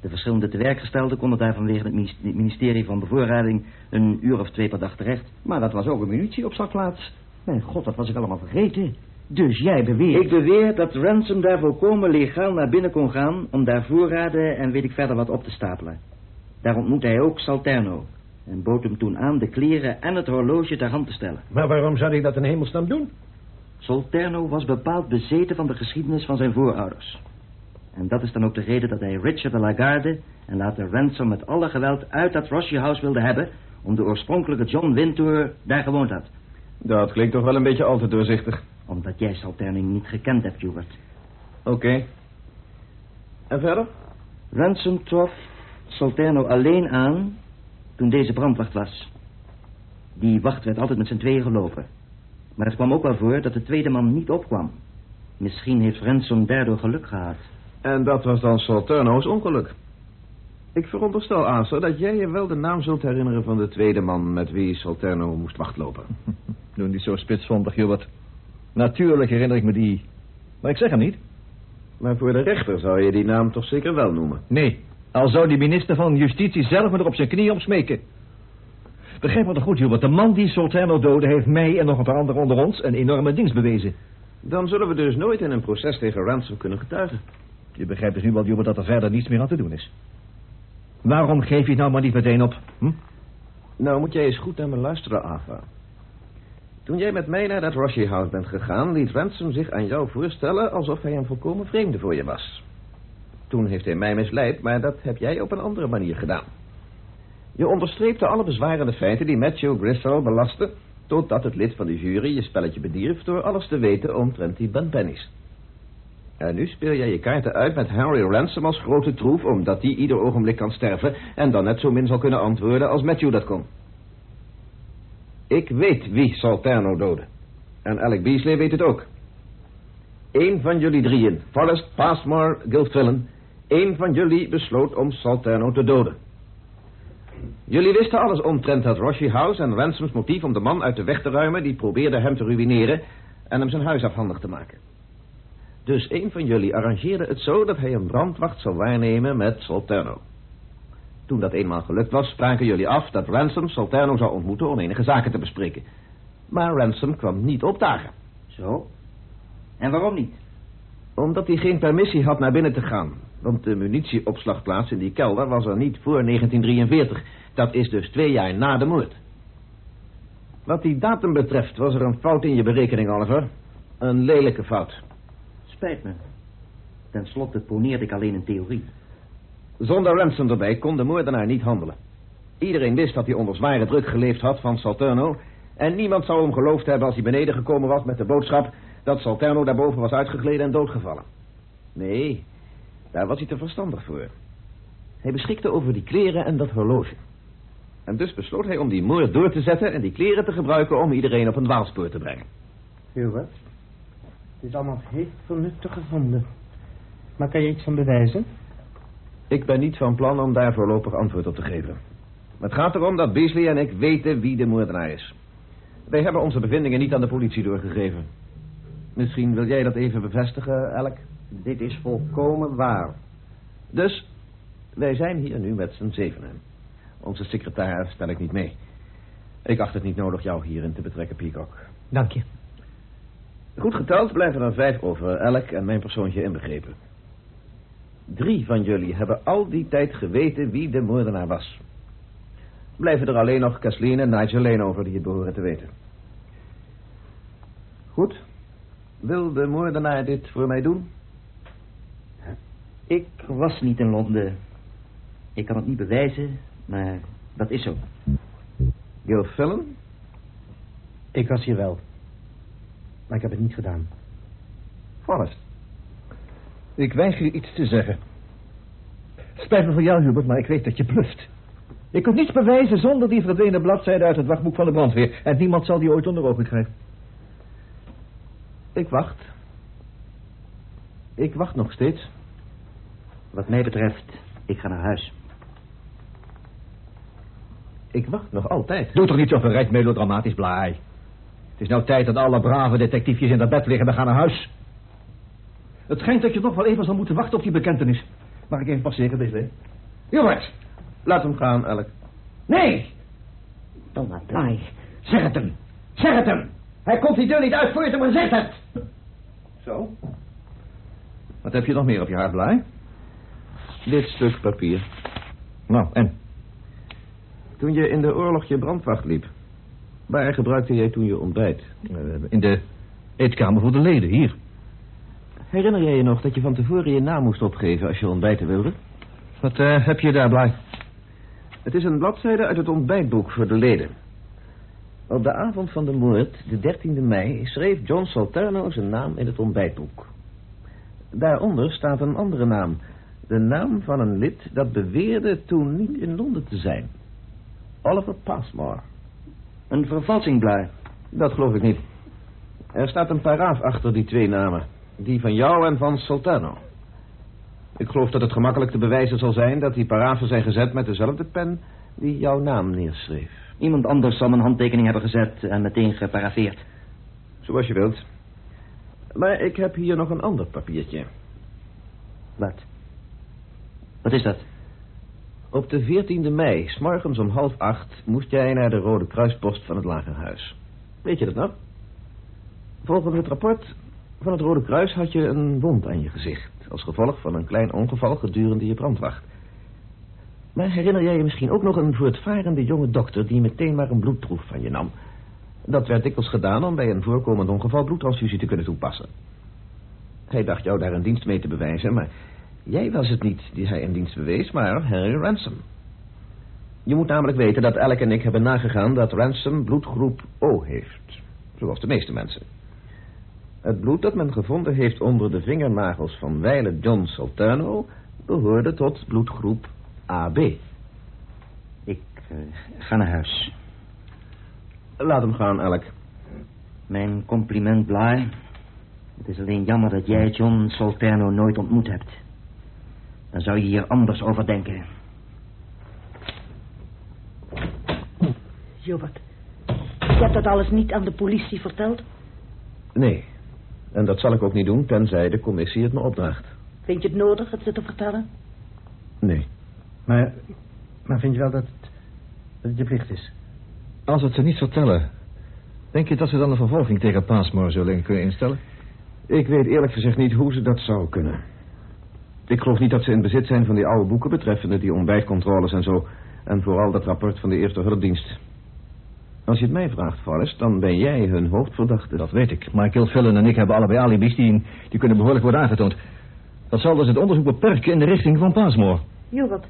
M: De verschillende tewerkgestelden konden daar vanwege het ministerie van Bevoorrading een uur of twee per dag terecht.
P: Maar dat was ook een munitieopslagplaats. Mijn god, dat was ik allemaal vergeten. Dus jij beweert...
M: Ik beweer dat Ransom daar volkomen legaal naar binnen kon gaan... om daar voorraden en weet ik verder wat op te stapelen. Daar ontmoette hij ook Salterno... en bood hem toen aan de kleren en het horloge ter hand te stellen.
B: Maar waarom zou hij dat in hemelsnaam doen?
M: Salterno was bepaald bezeten van de geschiedenis van zijn voorouders. En dat is dan ook de reden dat hij Richard de Lagarde... en later Ransom met alle geweld uit dat Rossi House wilde hebben... om de oorspronkelijke John Wintour daar gewoond had.
H: Dat klinkt toch wel een beetje al te doorzichtig.
M: Omdat jij Salterno niet gekend hebt, Hubert.
H: Oké. En verder?
M: Ransom trof Salterno alleen aan toen deze brandwacht was. Die wacht werd altijd met z'n tweeën gelopen. Maar het kwam ook wel voor dat de tweede man niet opkwam. Misschien heeft Ransom daardoor geluk gehad.
H: En dat was dan Salterno's ongeluk. Ik veronderstel, Acer, dat jij je wel de naam zult herinneren van de tweede man met wie Salterno moest wachtlopen.
L: Doe niet zo spitsvondig, Hubert. Natuurlijk herinner ik me die. Maar ik zeg hem niet.
H: Maar voor de rechter zou je die naam toch zeker wel noemen?
L: Nee, al zou die minister van Justitie zelf me er op zijn knieën om smeken. Begrijp me toch goed, Hubert. De man die Sultano doodde heeft mij en nog een paar anderen onder ons een enorme dienst bewezen.
H: Dan zullen we dus nooit in een proces tegen Ransom kunnen getuigen.
L: Je begrijpt dus nu wel, Hubert, dat er verder niets meer aan te doen is. Waarom geef je het nou maar niet meteen op? Hm?
H: Nou, moet jij eens goed naar me luisteren, Ava. Toen jij met mij naar dat Roshi House bent gegaan... liet Ransom zich aan jou voorstellen alsof hij een volkomen vreemde voor je was. Toen heeft hij mij misleid, maar dat heb jij op een andere manier gedaan. Je onderstreepte alle bezwarende feiten die Matthew Griswold belasten... totdat het lid van de jury je spelletje bedierf... door alles te weten omtrent die Ben Pennies. En nu speel jij je kaarten uit met Harry Ransom als grote troef... omdat die ieder ogenblik kan sterven... en dan net zo min zal kunnen antwoorden als Matthew dat kon. Ik weet wie Salterno doodde. En Alec Beasley weet het ook. Eén van jullie drieën, Forrest, Passmore, Gilfillan... één van jullie besloot om Salterno te doden. Jullie wisten alles omtrent het Roshi House en Ransoms motief om de man uit de weg te ruimen... die probeerde hem te ruïneren en hem zijn huis afhandig te maken. Dus een van jullie arrangeerde het zo dat hij een brandwacht zou waarnemen met Salterno. Toen dat eenmaal gelukt was, spraken jullie af dat Ransom Salterno zou ontmoeten om enige zaken te bespreken. Maar Ransom kwam niet opdagen.
M: Zo? En waarom niet?
H: Omdat hij geen permissie had naar binnen te gaan. Want de munitieopslagplaats in die kelder was er niet voor 1943. Dat is dus twee jaar na de moord. Wat die datum betreft was er een fout in je berekening, Oliver. Een lelijke fout.
M: Spijt me. Ten slotte poneerde ik alleen een theorie.
H: Zonder Ransom erbij kon de moordenaar niet handelen. Iedereen wist dat hij onder zware druk geleefd had van Salterno... en niemand zou hem geloofd hebben als hij beneden gekomen was met de boodschap... dat Salterno daarboven was uitgegleden en doodgevallen. Nee, daar was hij te verstandig voor. Hij beschikte over die kleren en dat horloge. En dus besloot hij om die moord door te zetten... en die kleren te gebruiken om iedereen op een dwaalspoor te brengen.
P: Hubert, het is allemaal heel vernuftig gevonden. Maar kan je iets van bewijzen?
H: Ik ben niet van plan om daar voorlopig antwoord op te geven. Het gaat erom dat Beasley en ik weten wie de moordenaar is. Wij hebben onze bevindingen niet aan de politie doorgegeven. Misschien wil jij dat even bevestigen, Alec?
Q: Dit is volkomen waar.
H: Dus, wij zijn hier nu met z'n zevenen. Onze secretaris stel ik niet mee. Ik acht het niet nodig jou hierin te betrekken, Peacock.
P: Dank je.
H: Goed geteld blijven er vijf over elk en mijn persoontje inbegrepen. Drie van jullie hebben al die tijd geweten wie de moordenaar was. Blijven er alleen nog Kathleen en Nigel over die het behoren te weten. Goed. Wil de moordenaar dit voor mij doen?
M: Ik was niet in Londen. Ik kan het niet bewijzen, maar dat is zo.
H: Gil Fallon?
P: Ik was hier wel. Maar ik heb het niet gedaan.
H: Forrest?
L: Ik weiger je iets te zeggen. Spijt me voor jou, Hubert, maar ik weet dat je bluft. Je kunt niets bewijzen zonder die verdwenen bladzijde uit het wachtboek van de brandweer. En niemand zal die ooit onder ogen krijgen.
H: Ik wacht. Ik wacht nog steeds.
M: Wat mij betreft, ik ga naar huis.
H: Ik wacht nog altijd.
L: Doe toch niet zo verrijkt melodramatisch, Blaai. Het is nou tijd dat alle brave detectives in dat bed liggen en we gaan naar huis. Het schijnt dat je nog wel even zal moeten wachten op die bekentenis. Mag ik even passeren, deze? Hubert!
H: Laat hem gaan, Elk.
L: Nee! Domme Blaai. Zeg het hem. Zeg het hem. Hij komt die deur niet uit voor je het hem gezegd hebt.
H: Zo. Wat heb je nog meer op je hart, Blaai? Dit stuk papier.
L: Nou, en?
H: Toen je in de oorlog je brandwacht liep, waar gebruikte jij toen je ontbijt?
L: Uh, in de eetkamer voor de leden, hier.
H: Herinner jij je nog dat je van tevoren je naam moest opgeven als je ontbijten wilde?
L: Wat uh, heb je daar?
H: Het is een bladzijde uit het ontbijtboek voor de leden. Op de avond van de moord, de 13e mei, schreef John Salterno zijn naam in het ontbijtboek. Daaronder staat een andere naam. De naam van een lid dat beweerde toen niet in Londen te zijn. Oliver Passmore.
M: Een vervalsing, Blaar.
H: Dat geloof ik niet. Er staat een paraaf achter die twee namen. Die van jou en van Sultano. Ik geloof dat het gemakkelijk te bewijzen zal zijn... dat die parafen zijn gezet met dezelfde pen... die jouw naam neerschreef.
M: Iemand anders zal mijn handtekening hebben gezet... en meteen geparafeerd.
H: Zoals je wilt. Maar ik heb hier nog een ander papiertje.
M: Wat? Wat is dat?
H: Op de 14e mei, s morgens om half acht... moest jij naar de Rode Kruispost van het Lagerhuis. Weet je dat nog? Volgens het rapport van het Rode Kruis had je een wond aan je gezicht... als gevolg van een klein ongeval gedurende je brandwacht. Maar herinner jij je misschien ook nog een voortvarende jonge dokter... die meteen maar een bloedproef van je nam? Dat werd dikwijls gedaan om bij een voorkomend ongeval bloedtransfusie te kunnen toepassen. Hij dacht jou daar een dienst mee te bewijzen, maar... Jij was het niet die hij in dienst bewees, maar Henry Ransom. Je moet namelijk weten dat Alec en ik hebben nagegaan dat Ransom bloedgroep O heeft. Zoals de meeste mensen. Het bloed dat men gevonden heeft onder de vingernagels van wijle John Salterno... behoorde tot bloedgroep AB.
M: Ik uh, ga naar huis.
H: Laat hem gaan, Alec.
M: Mijn compliment, Blaar. Het is alleen jammer dat jij John Salterno nooit ontmoet hebt. Dan zou je hier anders over denken.
N: Jobert, je hebt dat alles niet aan de politie verteld?
H: Nee, en dat zal ik ook niet doen, tenzij de commissie het me opdraagt.
N: Vind je het nodig het ze te vertellen?
H: Nee.
P: Maar, maar vind je wel dat het, dat het je plicht is?
L: Als het ze niet vertellen, denk je dat ze dan een vervolging tegen Passmore zullen kunnen instellen?
H: Ik weet eerlijk gezegd niet hoe ze dat zou kunnen. Ik geloof niet dat ze in bezit zijn van die oude boeken betreffende die ontbijtcontroles en zo. En vooral dat rapport van de eerste hulpdienst. Als je het mij vraagt, Forrest, dan ben jij hun hoofdverdachte.
L: Dat weet ik. Michael Fallon en ik hebben allebei alibis die, die kunnen behoorlijk worden aangetoond. Dat zal dus het onderzoek beperken in de richting van Passmore.
N: Jubert,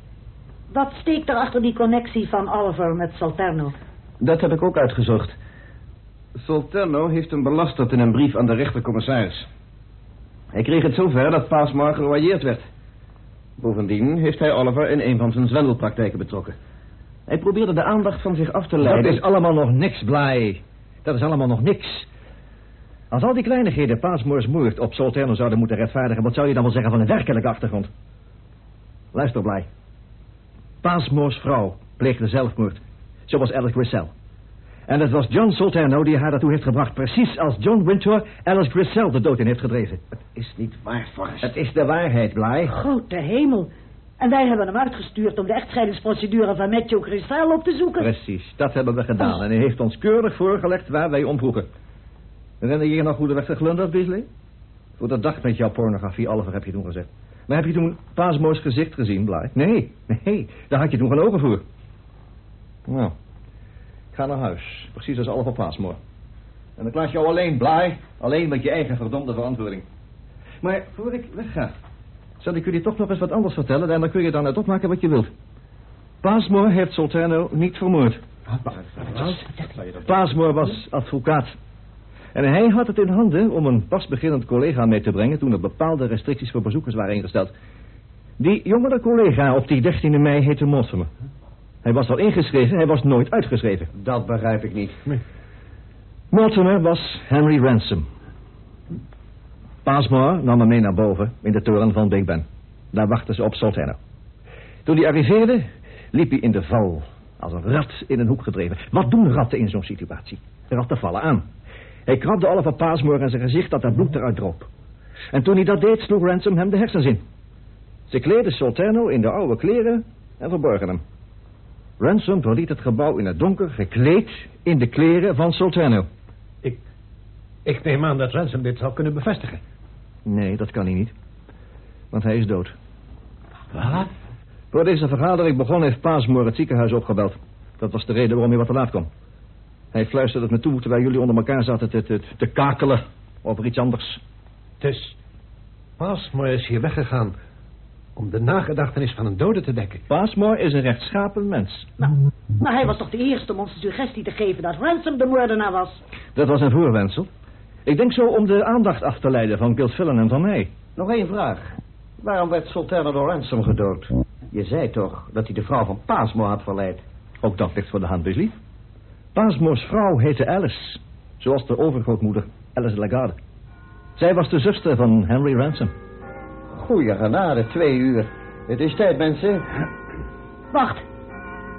N: wat steekt er achter die connectie van Oliver met Salterno?
H: Dat heb ik ook uitgezocht. Salterno heeft hem belasterd in een brief aan de rechtercommissaris. Hij kreeg het zover dat Passmore geroyeerd werd. Bovendien heeft hij Oliver in een van zijn zwendelpraktijken betrokken. Hij probeerde de aandacht van zich af te leiden.
L: Dat is allemaal nog niks, Blij. Dat is allemaal nog niks. Als al die kleinigheden Passmore's moord op Solterno zouden moeten rechtvaardigen... wat zou je dan wel zeggen van een werkelijke achtergrond? Luister, Blij. Passmore's vrouw pleegde zelfmoord. Zoals Alice Grisel. En het was John Solterno die haar daartoe heeft gebracht... precies als John Winter Alice Grisel de dood in heeft gedreven.
H: Het is niet waar, Forrest.
L: Het is de waarheid, Blij.
N: Grote hemel. En wij hebben hem uitgestuurd om de echtscheidingsprocedure van Matthew Cristal op te zoeken.
L: Precies, dat hebben we gedaan. En hij heeft ons keurig voorgelegd waar wij om vroegen. Herinner je je nog hoe de geglunderd, Beasley? Voor de dag met jouw pornografie, Oliver, heb je toen gezegd. Maar heb je toen Paasmoors gezicht gezien, Bly? Nee, nee, daar had je toen geen ogen voor. Nou, ga naar huis. Precies als Oliver Paasmoor. En dan laat jou alleen, Bly. Alleen met je eigen verdomde verantwoording. Maar voor ik wegga, zal ik jullie toch nog eens wat anders vertellen... en dan kun je dan uit opmaken wat je wilt. Paasmoor heeft Sultano niet vermoord. Paasmoor was advocaat. En hij had het in handen om een pas beginnend collega mee te brengen... toen er bepaalde restricties voor bezoekers waren ingesteld. Die jongere collega op die 13e mei heette Mortimer. Hij was al ingeschreven, hij was nooit uitgeschreven.
I: Dat begrijp ik niet.
L: Mortimer was Henry Ransom. Pasmore nam hem mee naar boven in de toren van Big Ben. Daar wachtten ze op Sultano. Toen hij arriveerde, liep hij in de val. Als een rat in een hoek gedreven. Wat doen ratten in zo'n situatie? Ratten vallen aan. Hij krabde Oliver Pasmore in zijn gezicht dat er bloed eruit droop. En toen hij dat deed, sloeg Ransom hem de hersens in. Ze kleedden Sultano in de oude kleren en verborgen hem. Ransom verliet het gebouw in het donker, gekleed in de kleren van Sultano.
B: Ik, ik neem aan dat Ransom dit zal kunnen bevestigen.
L: Nee, dat kan hij niet. Want hij is dood.
B: Wat?
L: Voor deze vergadering begon heeft Paasmoor het ziekenhuis opgebeld. Dat was de reden waarom hij wat te laat kwam. Hij fluisterde het me toe terwijl jullie onder elkaar zaten te, te, te kakelen over iets anders.
B: Dus Pasmore is hier weggegaan om de nagedachtenis van een dode te dekken.
L: Pasmore is een rechtschapen mens.
N: Nou, maar hij was toch de eerste om ons de suggestie te geven dat Ransom de moordenaar was.
L: Dat was een voorwensel. Ik denk zo om de aandacht af te leiden van Gilfillan en van mij.
I: Nog één vraag. Waarom werd Sultana door Ransom gedood? Je zei toch dat hij de vrouw van Paasmo had verleid?
L: Ook dat ligt voor de hand, Bisley. Paasmoors vrouw heette Alice. Zoals de overgrootmoeder, Alice Lagarde. Zij was de zuster van Henry Ransom.
I: Goeie genade, twee uur. Het is tijd, mensen.
N: Wacht.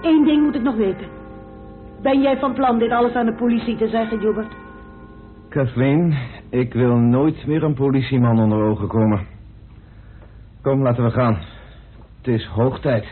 N: Eén ding moet ik nog weten. Ben jij van plan dit alles aan de politie te zeggen, Hubert?
L: Kathleen, ik wil nooit meer een politieman onder ogen komen. Kom, laten we gaan. Het is hoog tijd.